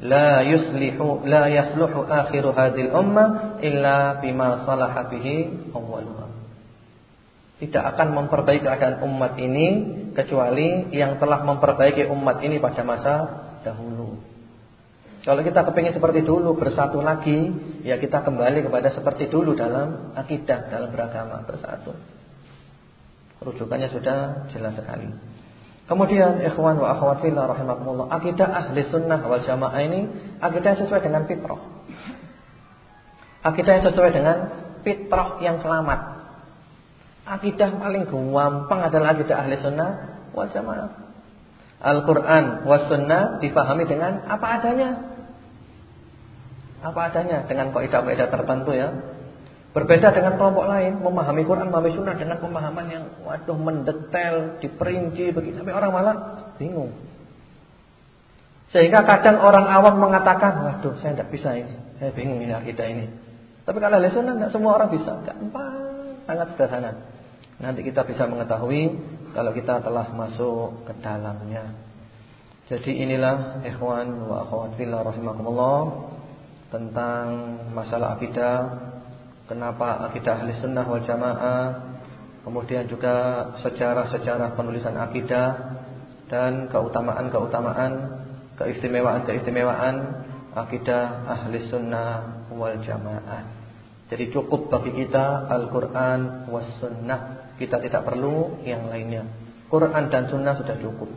la yuslihu la yasluhu akhiru hadil umma illa bima salaha bihi awwaluha. Tidak akan memperbaiki keadaan umat ini kecuali yang telah memperbaiki umat ini pada masa dahulu. Kalau kita kepingin seperti dulu bersatu lagi, ya kita kembali kepada seperti dulu dalam akidah, dalam beragama bersatu. Rujukannya sudah jelas sekali. Kemudian ikhwan wa akhwat fillah rahimakumullah, akidah ahli sunnah wal jamaah ini akidah sesuai dengan fitrah. Akidah yang sesuai dengan fitrah yang selamat. Akidah paling gampang adalah akidah ahli sunnah wal jamaah. Al-Quran was sunnah difahami dengan apa adanya. Apa adanya dengan kaidah-kaidah tertentu ya. Berbeda dengan kelompok lain, memahami Quran, memahami Sunnah dengan pemahaman yang waduh mendetail, diperinci begitu sampai orang malah bingung. Sehingga kadang orang awam mengatakan, waduh saya tidak bisa ini, saya bingung ini akidah ini. Tapi kalau ahli sunnah tidak semua orang bisa, gampang, sangat sederhana. Nanti kita bisa mengetahui kalau kita telah masuk ke dalamnya. Jadi inilah ikhwan wa akhwat fillah tentang masalah akidah Kenapa akidah ahli sunnah wal jamaah Kemudian juga sejarah-sejarah penulisan akidah Dan keutamaan-keutamaan Keistimewaan-keistimewaan Akidah ahli sunnah wal jamaah. Jadi cukup bagi kita Al-Quran was sunnah. Kita tidak perlu yang lainnya. Quran dan sunnah sudah cukup.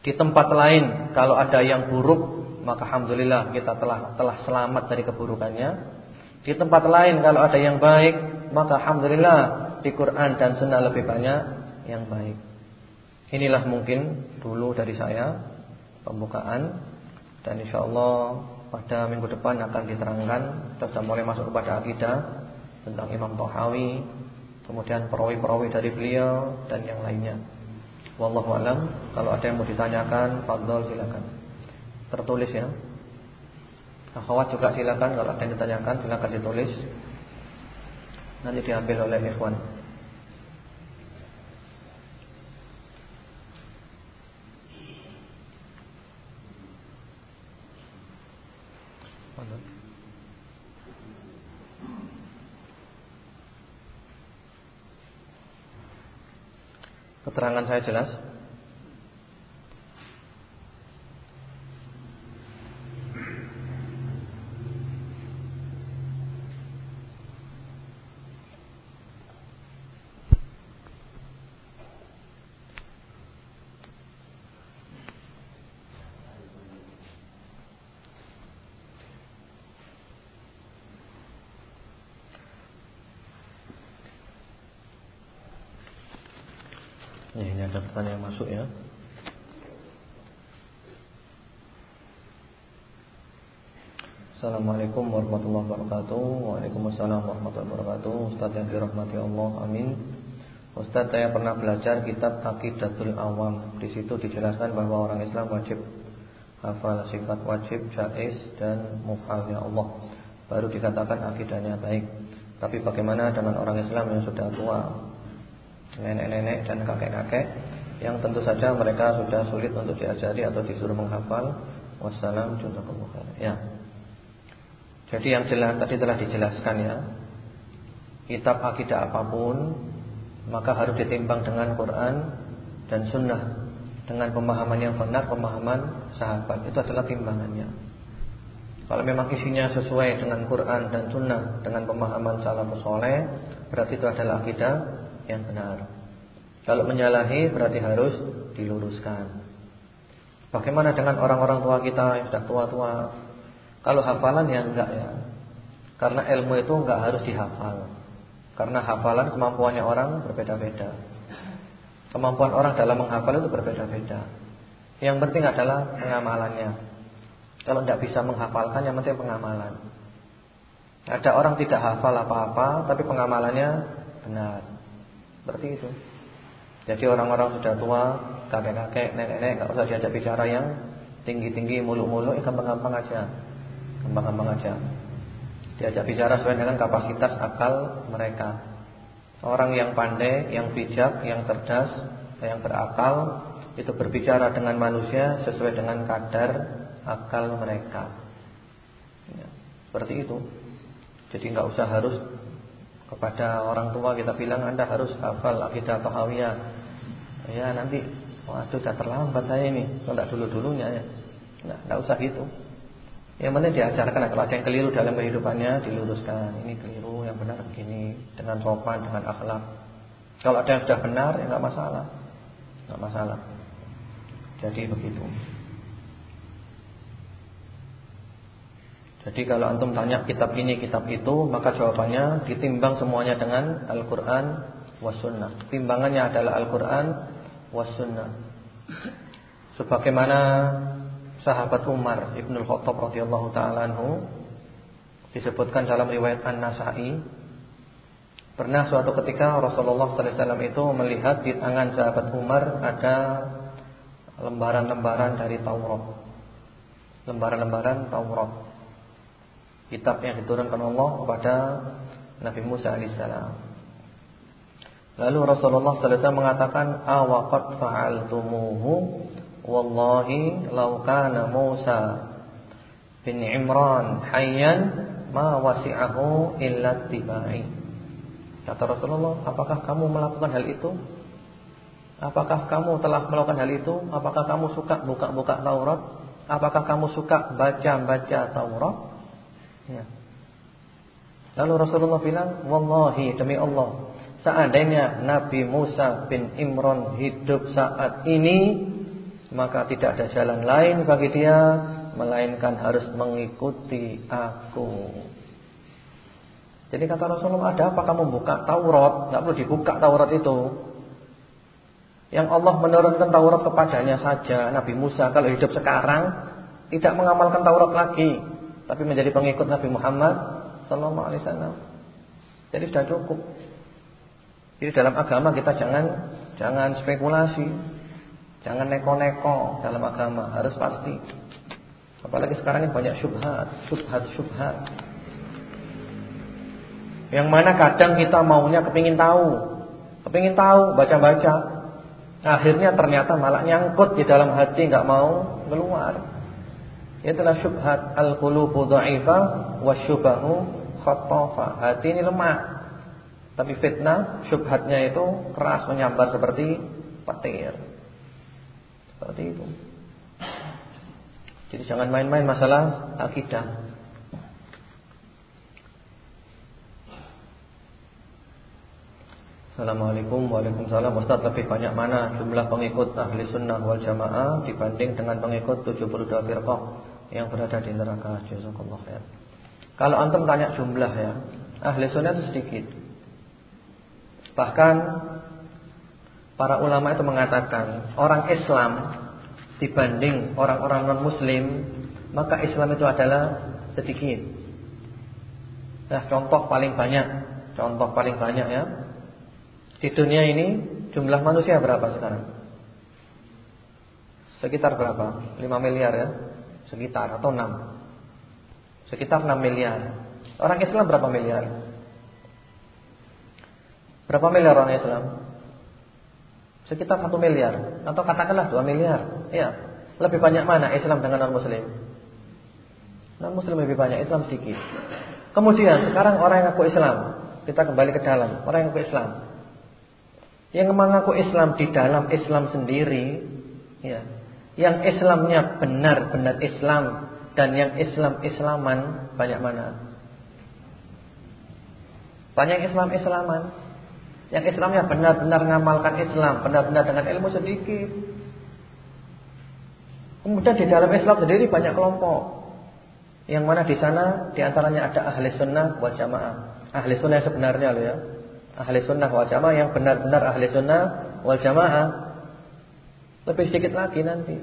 Di tempat lain Kalau ada yang buruk Maka Alhamdulillah kita telah telah selamat dari keburukannya di tempat lain kalau ada yang baik, maka alhamdulillah di Quran dan Sunnah lebih banyak yang baik. Inilah mungkin dulu dari saya pembukaan dan insya Allah pada minggu depan akan diterangkan sudah mulai masuk kepada akidah tentang Imam Tahawi, kemudian perawi-perawi dari beliau dan yang lainnya. Wallahu alam. Kalau ada yang mau ditanyakan, fadhol silakan. Tertulis ya. Akhwat juga silakan kalau ada yang ditanyakan silakan ditulis. Nanti diambil oleh ikhwan. Keterangan saya jelas? pertanyaan yang masuk ya. Assalamualaikum warahmatullahi wabarakatuh Waalaikumsalam warahmatullahi wabarakatuh Ustaz yang dirahmati Allah, amin Ustaz saya pernah belajar kitab Aqidatul Awam Di situ dijelaskan bahwa orang Islam wajib Hafal sifat wajib, jais dan mufhalnya Allah Baru dikatakan akidahnya baik Tapi bagaimana dengan orang Islam yang sudah tua, nenek-nenek dan kakek-kakek yang tentu saja mereka sudah sulit untuk diajari atau disuruh menghafal. Wassalam Ya. Jadi yang jelas tadi telah dijelaskan ya. Kitab akidah apa pun maka harus ditimbang dengan Quran dan Sunnah dengan pemahaman yang benar, pemahaman sahabat itu adalah timbangannya. Kalau memang isinya sesuai dengan Quran dan Sunnah dengan pemahaman salafus soleh, berarti itu adalah akidah yang benar. Kalau menyalahi berarti harus diluruskan. Bagaimana dengan orang-orang tua kita yang sudah tua-tua? Kalau hafalan ya enggak ya. Karena ilmu itu enggak harus dihafal. Karena hafalan kemampuannya orang berbeda-beda. Kemampuan orang dalam menghafal itu berbeda-beda. Yang penting adalah pengamalannya. Kalau tidak bisa menghafalkan, yang penting pengamalan. Ada orang tidak hafal apa-apa, tapi pengamalannya benar. Seperti itu. Jadi orang-orang sudah tua, kakek-kakek, nenek-nenek, nggak usah diajak bicara yang tinggi-tinggi, muluk-muluk, gampang-gampang aja, gampang-gampang aja. Diajak bicara sesuai dengan kapasitas akal mereka. Orang yang pandai, yang bijak, yang cerdas, yang berakal itu berbicara dengan manusia sesuai dengan kadar akal mereka. Ya, seperti itu. Jadi nggak usah harus kepada orang tua kita bilang Anda harus hafal akidah tahawiyah. Ya nanti waduh sudah terlambat saya ini. Kalau dulu-dulunya ya. Nah, enggak usah gitu. Yang penting diajarkan kalau ada yang keliru dalam kehidupannya diluruskan. Ini keliru, yang benar begini dengan sopan, dengan akhlak. Kalau ada yang sudah benar ya enggak masalah. Enggak masalah. Jadi begitu. Jadi kalau antum tanya kitab ini, kitab itu, maka jawabannya ditimbang semuanya dengan Al-Qur'an was sunnah. Timbangannya adalah Al-Qur'an was sunnah. Sebagaimana sahabat Umar Ibnu Khattab radhiyallahu taala anhu disebutkan dalam riwayat An-Nasa'i pernah suatu ketika Rasulullah sallallahu alaihi wasallam itu melihat di tangan sahabat Umar ada lembaran-lembaran dari Taurat. Lembaran-lembaran Taurat. Kitab yang diturunkan Allah kepada Nabi Musa alaihissalam. Lalu Rasulullah sallallahu alaihi wasallam mengatakan, "Awaqad fa'altumuhu Wallahi law kana Musa bin Imran hayyan ma wasi'ahu illa tibai. Kata Rasulullah, apakah kamu melakukan hal itu? Apakah kamu telah melakukan hal itu? Apakah kamu suka buka-buka Taurat? Apakah kamu suka baca-baca Taurat? Ya. Lalu Rasulullah bilang, "Wallahi demi Allah, seandainya Nabi Musa bin Imran hidup saat ini, maka tidak ada jalan lain bagi dia melainkan harus mengikuti aku. Jadi kata Rasulullah, ada apa kamu buka Taurat? Tidak perlu dibuka Taurat itu. Yang Allah menurunkan Taurat kepadanya saja Nabi Musa kalau hidup sekarang tidak mengamalkan Taurat lagi, tapi menjadi pengikut Nabi Muhammad sallallahu alaihi wasallam. Jadi sudah cukup. Jadi dalam agama kita jangan jangan spekulasi, Jangan neko-neko dalam agama, harus pasti. Apalagi sekarang ini banyak syubhat, syubhat, syubhat. Yang mana kadang kita maunya kepingin tahu, kepingin tahu, baca-baca. Akhirnya ternyata malah nyangkut di dalam hati, nggak mau keluar. Itulah syubhat al-qulubu dha'ifah wasyubahu khattafa. Hati ini lemah. Tapi fitnah, syubhatnya itu keras menyambar seperti petir. Seperti itu. Jadi jangan main-main masalah akidah. Assalamualaikum Waalaikumsalam Ustaz lebih banyak mana jumlah pengikut ahli sunnah wal jamaah Dibanding dengan pengikut 72 firqah Yang berada di neraka Jazakallah Kalau antum tanya jumlah ya Ahli sunnah itu sedikit Bahkan Para ulama itu mengatakan orang Islam dibanding orang-orang non-muslim, maka Islam itu adalah sedikit. Nah, contoh paling banyak, contoh paling banyak ya. Di dunia ini jumlah manusia berapa sekarang? Sekitar berapa? 5 miliar ya? Sekitar atau 6? Sekitar 6 miliar. Orang Islam berapa miliar? Berapa miliar orang Islam? Sekitar satu miliar atau katakanlah dua miliar. Ya, lebih banyak mana Islam dengan non Muslim? Non Muslim lebih banyak, Islam sedikit. Kemudian sekarang orang yang ngaku Islam, kita kembali ke dalam orang yang ngaku Islam. Yang mengaku Islam di dalam Islam sendiri, ya, yang Islamnya benar-benar Islam dan yang Islam-Islaman banyak mana? Banyak Islam-Islaman. Yang Islamnya benar-benar ngamalkan Islam, benar-benar dengan ilmu sedikit. Kemudian di dalam Islam sendiri banyak kelompok. Yang mana di sana di antaranya ada ahli sunnah wal jamaah. Ahli sunnah yang sebenarnya loh ya. Ahli sunnah wal jamaah yang benar-benar ahli sunnah wal jamaah. Lebih sedikit lagi nanti.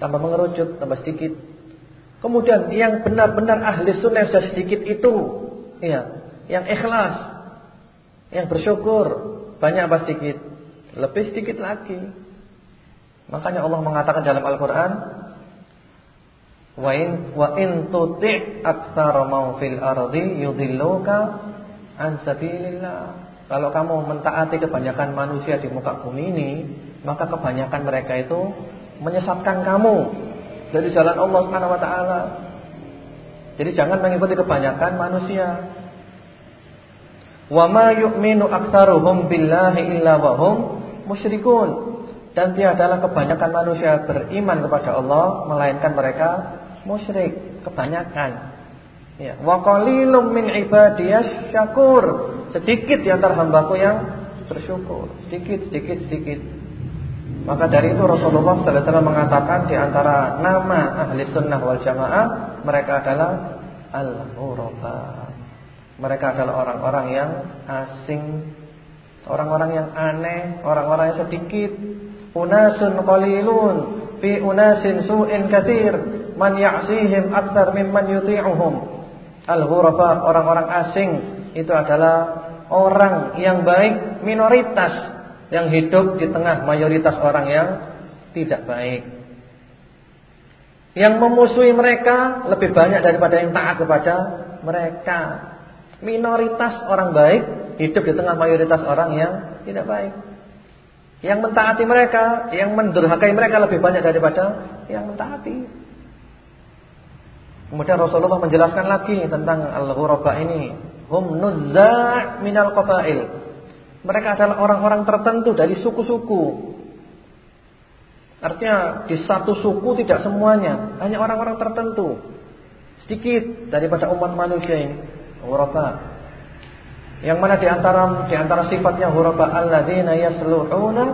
Tambah mengerucut, tambah sedikit. Kemudian yang benar-benar ahli sunnah yang sedikit itu, ya, yang ikhlas, yang bersyukur banyak apa sedikit? Lebih sedikit lagi. Makanya Allah mengatakan dalam Al-Qur'an, "Wa in tuti' fil ardi yudilluka an sabilillah." Kalau kamu mentaati kebanyakan manusia di muka bumi ini, maka kebanyakan mereka itu menyesatkan kamu dari jalan Allah Subhanahu wa taala. Jadi jangan mengikuti kebanyakan manusia. Wa ma yu'minu aktsaruhum billahi illa wa hum musyrikun. Dan tiadalah kebanyakan manusia beriman kepada Allah melainkan mereka musyrik, kebanyakan. Ya, wa qalilum min ibadiyas syakur. Sedikit di antara hambaku yang bersyukur, sedikit, sedikit, sedikit. Maka dari itu Rasulullah wasallam mengatakan di antara nama ahli sunnah wal jamaah mereka adalah al-ghuraba. Mereka adalah orang-orang yang asing, orang-orang yang aneh, orang-orang yang sedikit. Unasun qalilun fi unasin su'in katsir, man ya'sihim aktsar mimman yuti'uhum. Al-ghuraba, orang-orang asing itu adalah orang yang baik minoritas yang hidup di tengah mayoritas orang yang tidak baik. Yang memusuhi mereka lebih banyak daripada yang taat kepada mereka. Minoritas orang baik hidup di tengah mayoritas orang yang tidak baik. Yang mentaati mereka, yang mendurhakai mereka lebih banyak daripada yang mentaati. Kemudian Rasulullah menjelaskan lagi tentang al-ghuraba ini. Hum nuzza' minal qabail. Mereka adalah orang-orang tertentu dari suku-suku. Artinya di satu suku tidak semuanya, hanya orang-orang tertentu. Sedikit daripada umat manusia ini ghuraba. Yang mana di antara di antara sifatnya ghuraba alladzina yasluhuna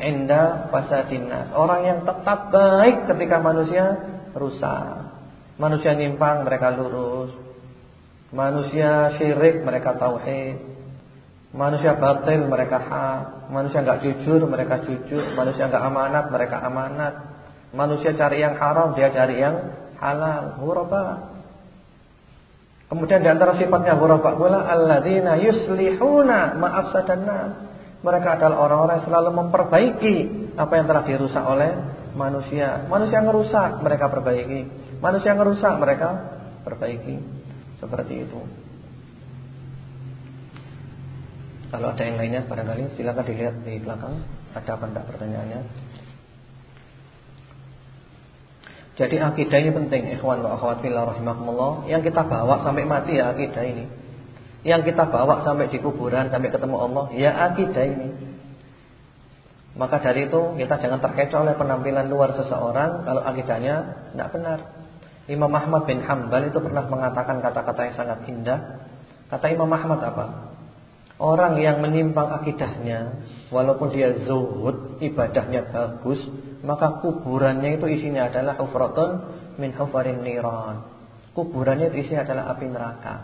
inda fasadin nas. Orang yang tetap baik ketika manusia rusak. Manusia nyimpang mereka lurus. Manusia syirik mereka tauhid. Manusia batil mereka hak. Manusia enggak jujur mereka jujur. Manusia enggak amanat mereka amanat. Manusia cari yang haram dia cari yang halal. Ghuraba. Kemudian di antara sifatnya ghuraba pula alladzina yuslihuna ma'afsadanna. Mereka adalah orang-orang yang selalu memperbaiki apa yang telah dirusak oleh manusia. Manusia yang merusak mereka perbaiki. Manusia yang merusak mereka perbaiki. Seperti itu. Kalau ada yang lainnya barangkali silakan dilihat di belakang. Ada apa enggak pertanyaannya? Jadi akidah ini penting, ikhwan wa akhwat fillah rahimakumullah. Yang kita bawa sampai mati ya akidah ini. Yang kita bawa sampai di kuburan, sampai ketemu Allah, ya akidah ini. Maka dari itu kita jangan terkecoh oleh penampilan luar seseorang kalau akidahnya tidak benar. Imam Ahmad bin Hambal itu pernah mengatakan kata-kata yang sangat indah. Kata Imam Ahmad apa? Orang yang menyimpang akidahnya, walaupun dia zuhud, ibadahnya bagus, maka kuburannya itu isinya adalah hufratun min hufarin niran. Kuburannya itu isinya adalah api neraka.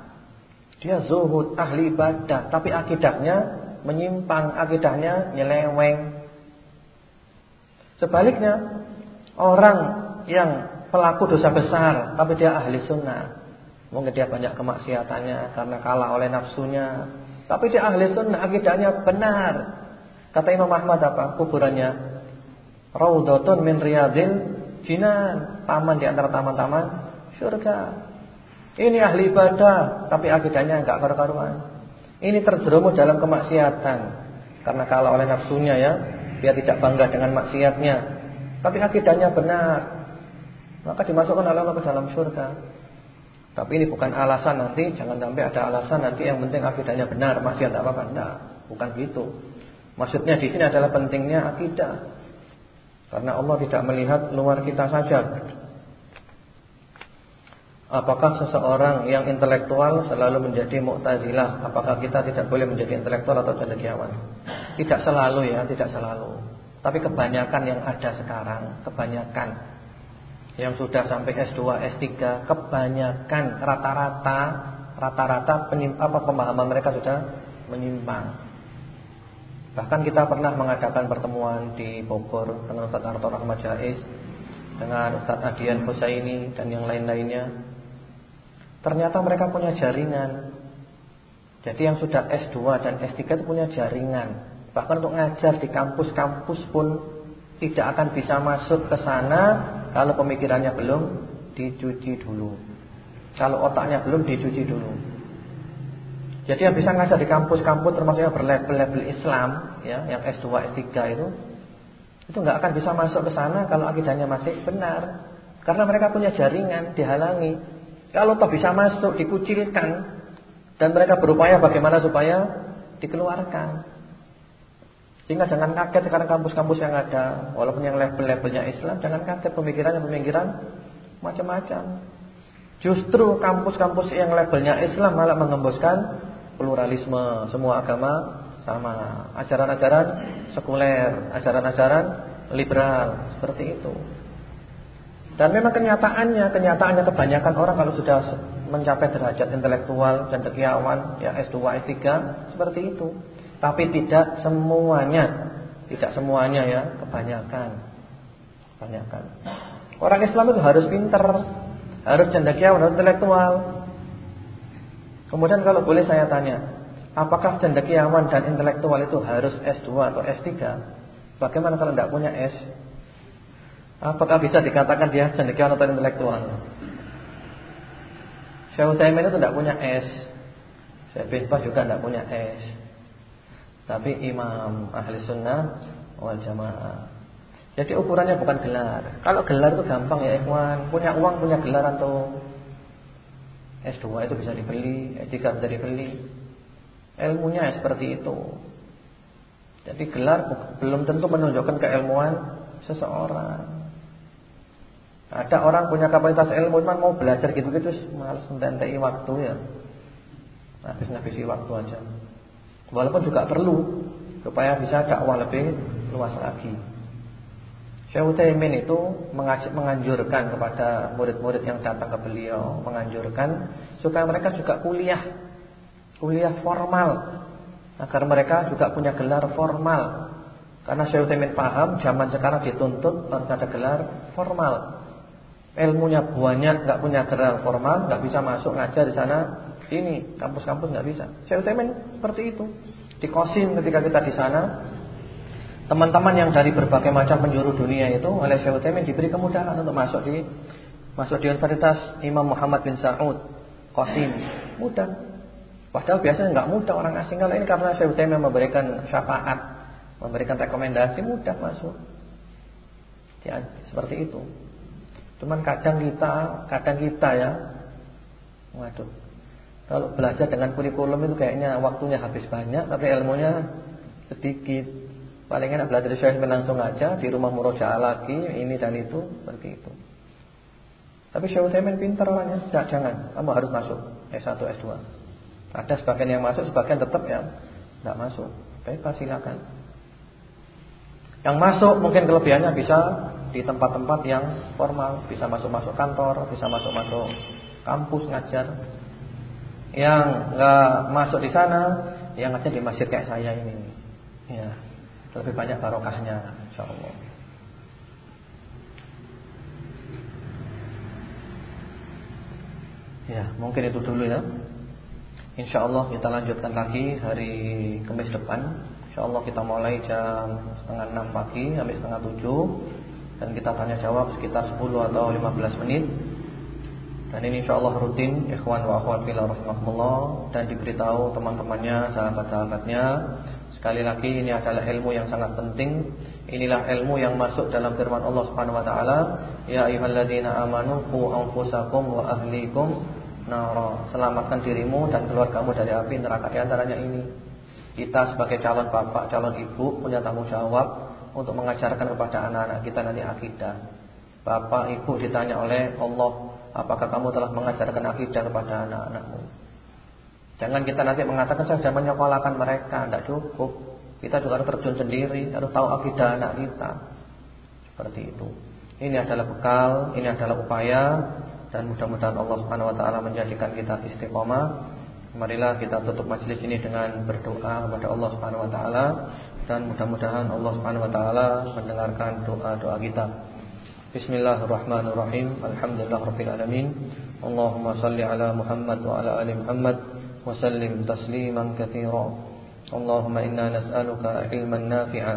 Dia zuhud, ahli ibadah, tapi akidahnya menyimpang, akidahnya nyeleweng. Sebaliknya, orang yang pelaku dosa besar, tapi dia ahli sunnah. Mungkin dia banyak kemaksiatannya karena kalah oleh nafsunya, tapi dia ahli sunnah, akidahnya benar. Kata Imam Ahmad apa? Kuburannya Raudhatun min riyadil jinan, taman di antara taman-taman surga. Ini ahli ibadah, tapi akidahnya enggak karu-karuan. Ini terjerumus dalam kemaksiatan. Karena kalau oleh nafsunya ya, dia tidak bangga dengan maksiatnya. Tapi akidahnya benar. Maka dimasukkan Allah ke dalam surga. Tapi ini bukan alasan nanti, jangan sampai ada alasan nanti yang penting akidahnya benar, maksiat tidak apa-apa. Bukan begitu. Maksudnya di sini adalah pentingnya akidah. Karena Allah tidak melihat luar kita saja. Apakah seseorang yang intelektual selalu menjadi mu'tazilah? Apakah kita tidak boleh menjadi intelektual atau cendekiawan? Tidak selalu ya, tidak selalu. Tapi kebanyakan yang ada sekarang, kebanyakan yang sudah sampai S2, S3, kebanyakan rata-rata rata-rata apa pemahaman mereka sudah menyimpang. Bahkan kita pernah mengadakan pertemuan di Bogor dengan Ustaz Arto Rahmat Jais dengan Ustaz Adian Husaini dan yang lain-lainnya. Ternyata mereka punya jaringan. Jadi yang sudah S2 dan S3 itu punya jaringan. Bahkan untuk ngajar di kampus-kampus pun tidak akan bisa masuk ke sana kalau pemikirannya belum dicuci dulu. Kalau otaknya belum dicuci dulu. Jadi yang bisa ngajar di kampus-kampus termasuk yang berlabel-label Islam ya, yang S2, S3 itu itu nggak akan bisa masuk ke sana kalau akidahnya masih benar. Karena mereka punya jaringan, dihalangi. Kalau toh bisa masuk, dikucilkan dan mereka berupaya bagaimana supaya dikeluarkan. Sehingga jangan kaget sekarang kampus-kampus yang ada, walaupun yang label-labelnya Islam, jangan kaget pemikirannya pemikiran macam-macam. Justru kampus-kampus yang labelnya Islam malah mengembuskan pluralisme, semua agama sama, ajaran-ajaran sekuler, ajaran-ajaran liberal, seperti itu. Dan memang kenyataannya, kenyataannya kebanyakan orang kalau sudah mencapai derajat intelektual dan dekiawan, ya S2, S3, seperti itu. Tapi tidak semuanya, tidak semuanya ya, kebanyakan. Kebanyakan. Orang Islam itu harus pinter, harus cendekiawan, harus intelektual. Kemudian kalau boleh saya tanya, apakah cendekiawan dan intelektual itu harus S2 atau S3? Bagaimana kalau tidak punya S? Apakah bisa dikatakan dia cendekiawan atau intelektual? Utsaimin itu tidak punya S. Syekh bin juga tidak punya S. Tapi imam ahli sunnah wal jamaah. Jadi ukurannya bukan gelar. Kalau gelar itu gampang ya ikhwan, punya uang punya gelar atau S2 itu bisa dibeli, S3 bisa dibeli. Ilmunya seperti itu. Jadi gelar belum tentu menunjukkan keilmuan seseorang. Ada orang punya kapasitas ilmu cuman mau belajar gitu-gitu malas mententai waktu ya. Habis-habisi waktu aja. Walaupun juga perlu supaya bisa dakwah lebih luas lagi. Syekh Utsaimin itu menganjurkan kepada murid-murid yang datang ke beliau, menganjurkan supaya mereka juga kuliah, kuliah formal, agar mereka juga punya gelar formal. Karena Syekh Utsaimin paham zaman sekarang dituntut harus ada gelar formal. Ilmunya banyak, nggak punya gelar formal, nggak bisa masuk ngajar di sana, sini, kampus-kampus nggak bisa. Utsaimin seperti itu. Di Kosim ketika kita di sana, Teman-teman yang dari berbagai macam penjuru dunia itu oleh Utsaimin diberi kemudahan untuk masuk di masuk di Universitas Imam Muhammad bin Saud Qasim. Mudah. Padahal biasanya enggak mudah orang asing kalau ini karena Syekh Utsaimin memberikan syafaat, memberikan rekomendasi mudah masuk. Ya, seperti itu. Cuman kadang kita, kadang kita ya waduh. Kalau belajar dengan kurikulum itu kayaknya waktunya habis banyak tapi ilmunya sedikit. Paling enak belajar syekh langsung aja di rumah murojaah lagi ini dan itu seperti itu. Tapi Syekh Utsaimin pintar orangnya. Tidak, jangan. Kamu harus masuk S1, S2. Ada sebagian yang masuk, sebagian tetap ya tidak masuk. Bebas silakan. Yang masuk mungkin kelebihannya bisa di tempat-tempat yang formal, bisa masuk-masuk kantor, bisa masuk-masuk kampus ngajar. Yang enggak masuk di sana, yang ngajar di masjid kayak saya ini. Ya, lebih banyak barokahnya insyaallah. Ya, mungkin itu dulu ya. Insyaallah kita lanjutkan lagi hari Kamis depan. Insyaallah kita mulai jam setengah enam pagi sampai setengah tujuh dan kita tanya jawab sekitar 10 atau 15 menit. Dan ini insya Allah rutin Ikhwan wa akhwat fillah rahimahullah Dan diberitahu teman-temannya, sahabat-sahabatnya Sekali lagi ini adalah ilmu yang sangat penting. Inilah ilmu yang masuk dalam firman Allah Subhanahu wa taala, ya ayyuhalladzina amanu qu anfusakum wa ahlikum nara. Selamatkan dirimu dan keluargamu dari api neraka di antaranya ini. Kita sebagai calon bapak, calon ibu punya tanggung jawab untuk mengajarkan kepada anak-anak kita nanti akidah. Bapak, ibu ditanya oleh Allah, apakah kamu telah mengajarkan akidah kepada anak-anakmu? Jangan kita nanti mengatakan saya sudah menyekolahkan mereka, tidak cukup. Kita juga harus terjun sendiri, harus tahu akidah anak kita. Seperti itu. Ini adalah bekal, ini adalah upaya dan mudah-mudahan Allah Subhanahu wa taala menjadikan kita istiqomah. Marilah kita tutup majelis ini dengan berdoa kepada Allah Subhanahu wa taala dan mudah-mudahan Allah Subhanahu wa taala mendengarkan doa-doa kita. Bismillahirrahmanirrahim. Alhamdulillahirabbil alamin. Allahumma salli ala Muhammad wa ala ali Muhammad wa sallim tasliman katsira. Allahumma inna nas'aluka ilman nafi'a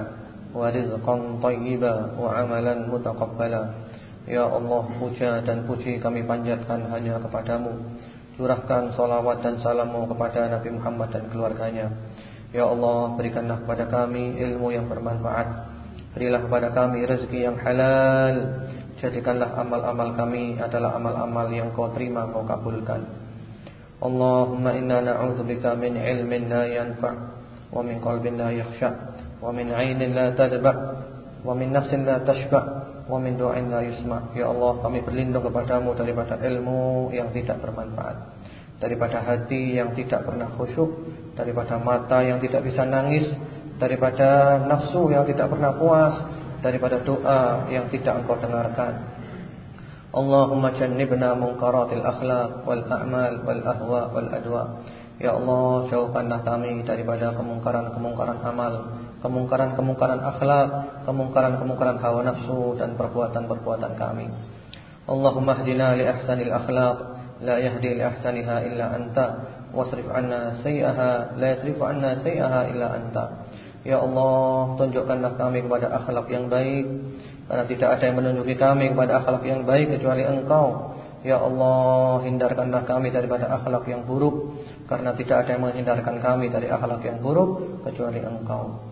wa rizqan thayyiba wa amalan mutaqabbala. Ya Allah, puja dan puji kami panjatkan hanya kepadamu. Curahkan salawat dan salammu kepada Nabi Muhammad dan keluarganya. Ya Allah, berikanlah kepada kami ilmu yang bermanfaat Berilah kepada kami rezeki yang halal. Jadikanlah amal-amal kami adalah amal-amal yang kau terima, kau kabulkan. Allahumma inna na'udzubika min ilmin la yanfa' Wa min kalbin la yakhsha' Wa min aynin la tadba' Wa min nafsin la tashba' Wa min du'in la yusma' Ya Allah kami berlindung kepadamu daripada ilmu yang tidak bermanfaat Daripada hati yang tidak pernah khusyuk Daripada mata yang tidak bisa nangis Daripada nafsu yang tidak pernah puas Daripada doa yang tidak engkau dengarkan Allahumma jannibna munkaratil akhlaq wal a'mal wal ahwa wal adwa. Ya Allah, jauhkanlah kami daripada kemungkaran-kemungkaran amal, kemungkaran-kemungkaran akhlak, kemungkaran-kemungkaran hawa nafsu dan perbuatan-perbuatan kami. Allahumma hdina li ahsanil akhlaq, la yahdi li ahsaniha illa anta, wasrif 'anna sayyi'aha, la yasrifu 'anna sayyi'aha illa anta. Ya Allah, tunjukkanlah kami kepada akhlak yang baik karena tidak ada yang menunjuki kami kepada akhlak yang baik kecuali Engkau. Ya Allah, hindarkanlah kami daripada akhlak yang buruk karena tidak ada yang menghindarkan kami dari akhlak yang buruk kecuali Engkau.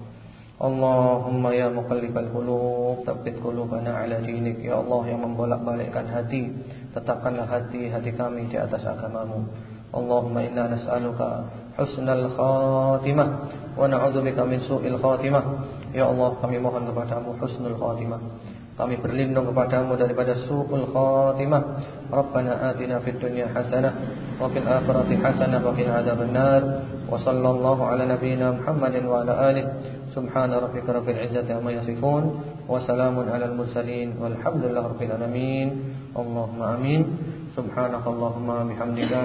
Allahumma ya muqallibal qulub, tsabbit qulubana ala dinik. Ya Allah yang membolak-balikkan hati, tetapkanlah hati-hati kami di atas agamamu. Allahumma inna nas'aluka husnal khatimah wa na'udzubika min su'il khatimah. Ya Allah, kami mohon kepadamu husnul khatimah. Kami berlindung kepadamu daripada su'ul khatimah. Rabbana atina fid dunya hasanah wa fil akhirati hasanah wa qina adzabannar. Wa sallallahu ala nabiyyina Muhammadin wa ala alihi. Subhana rabbika rabbil izzati amma yasifun wa salamun alal mursalin walhamdulillahi rabbil alamin. Allahumma amin. Subhanakallahumma bihamdika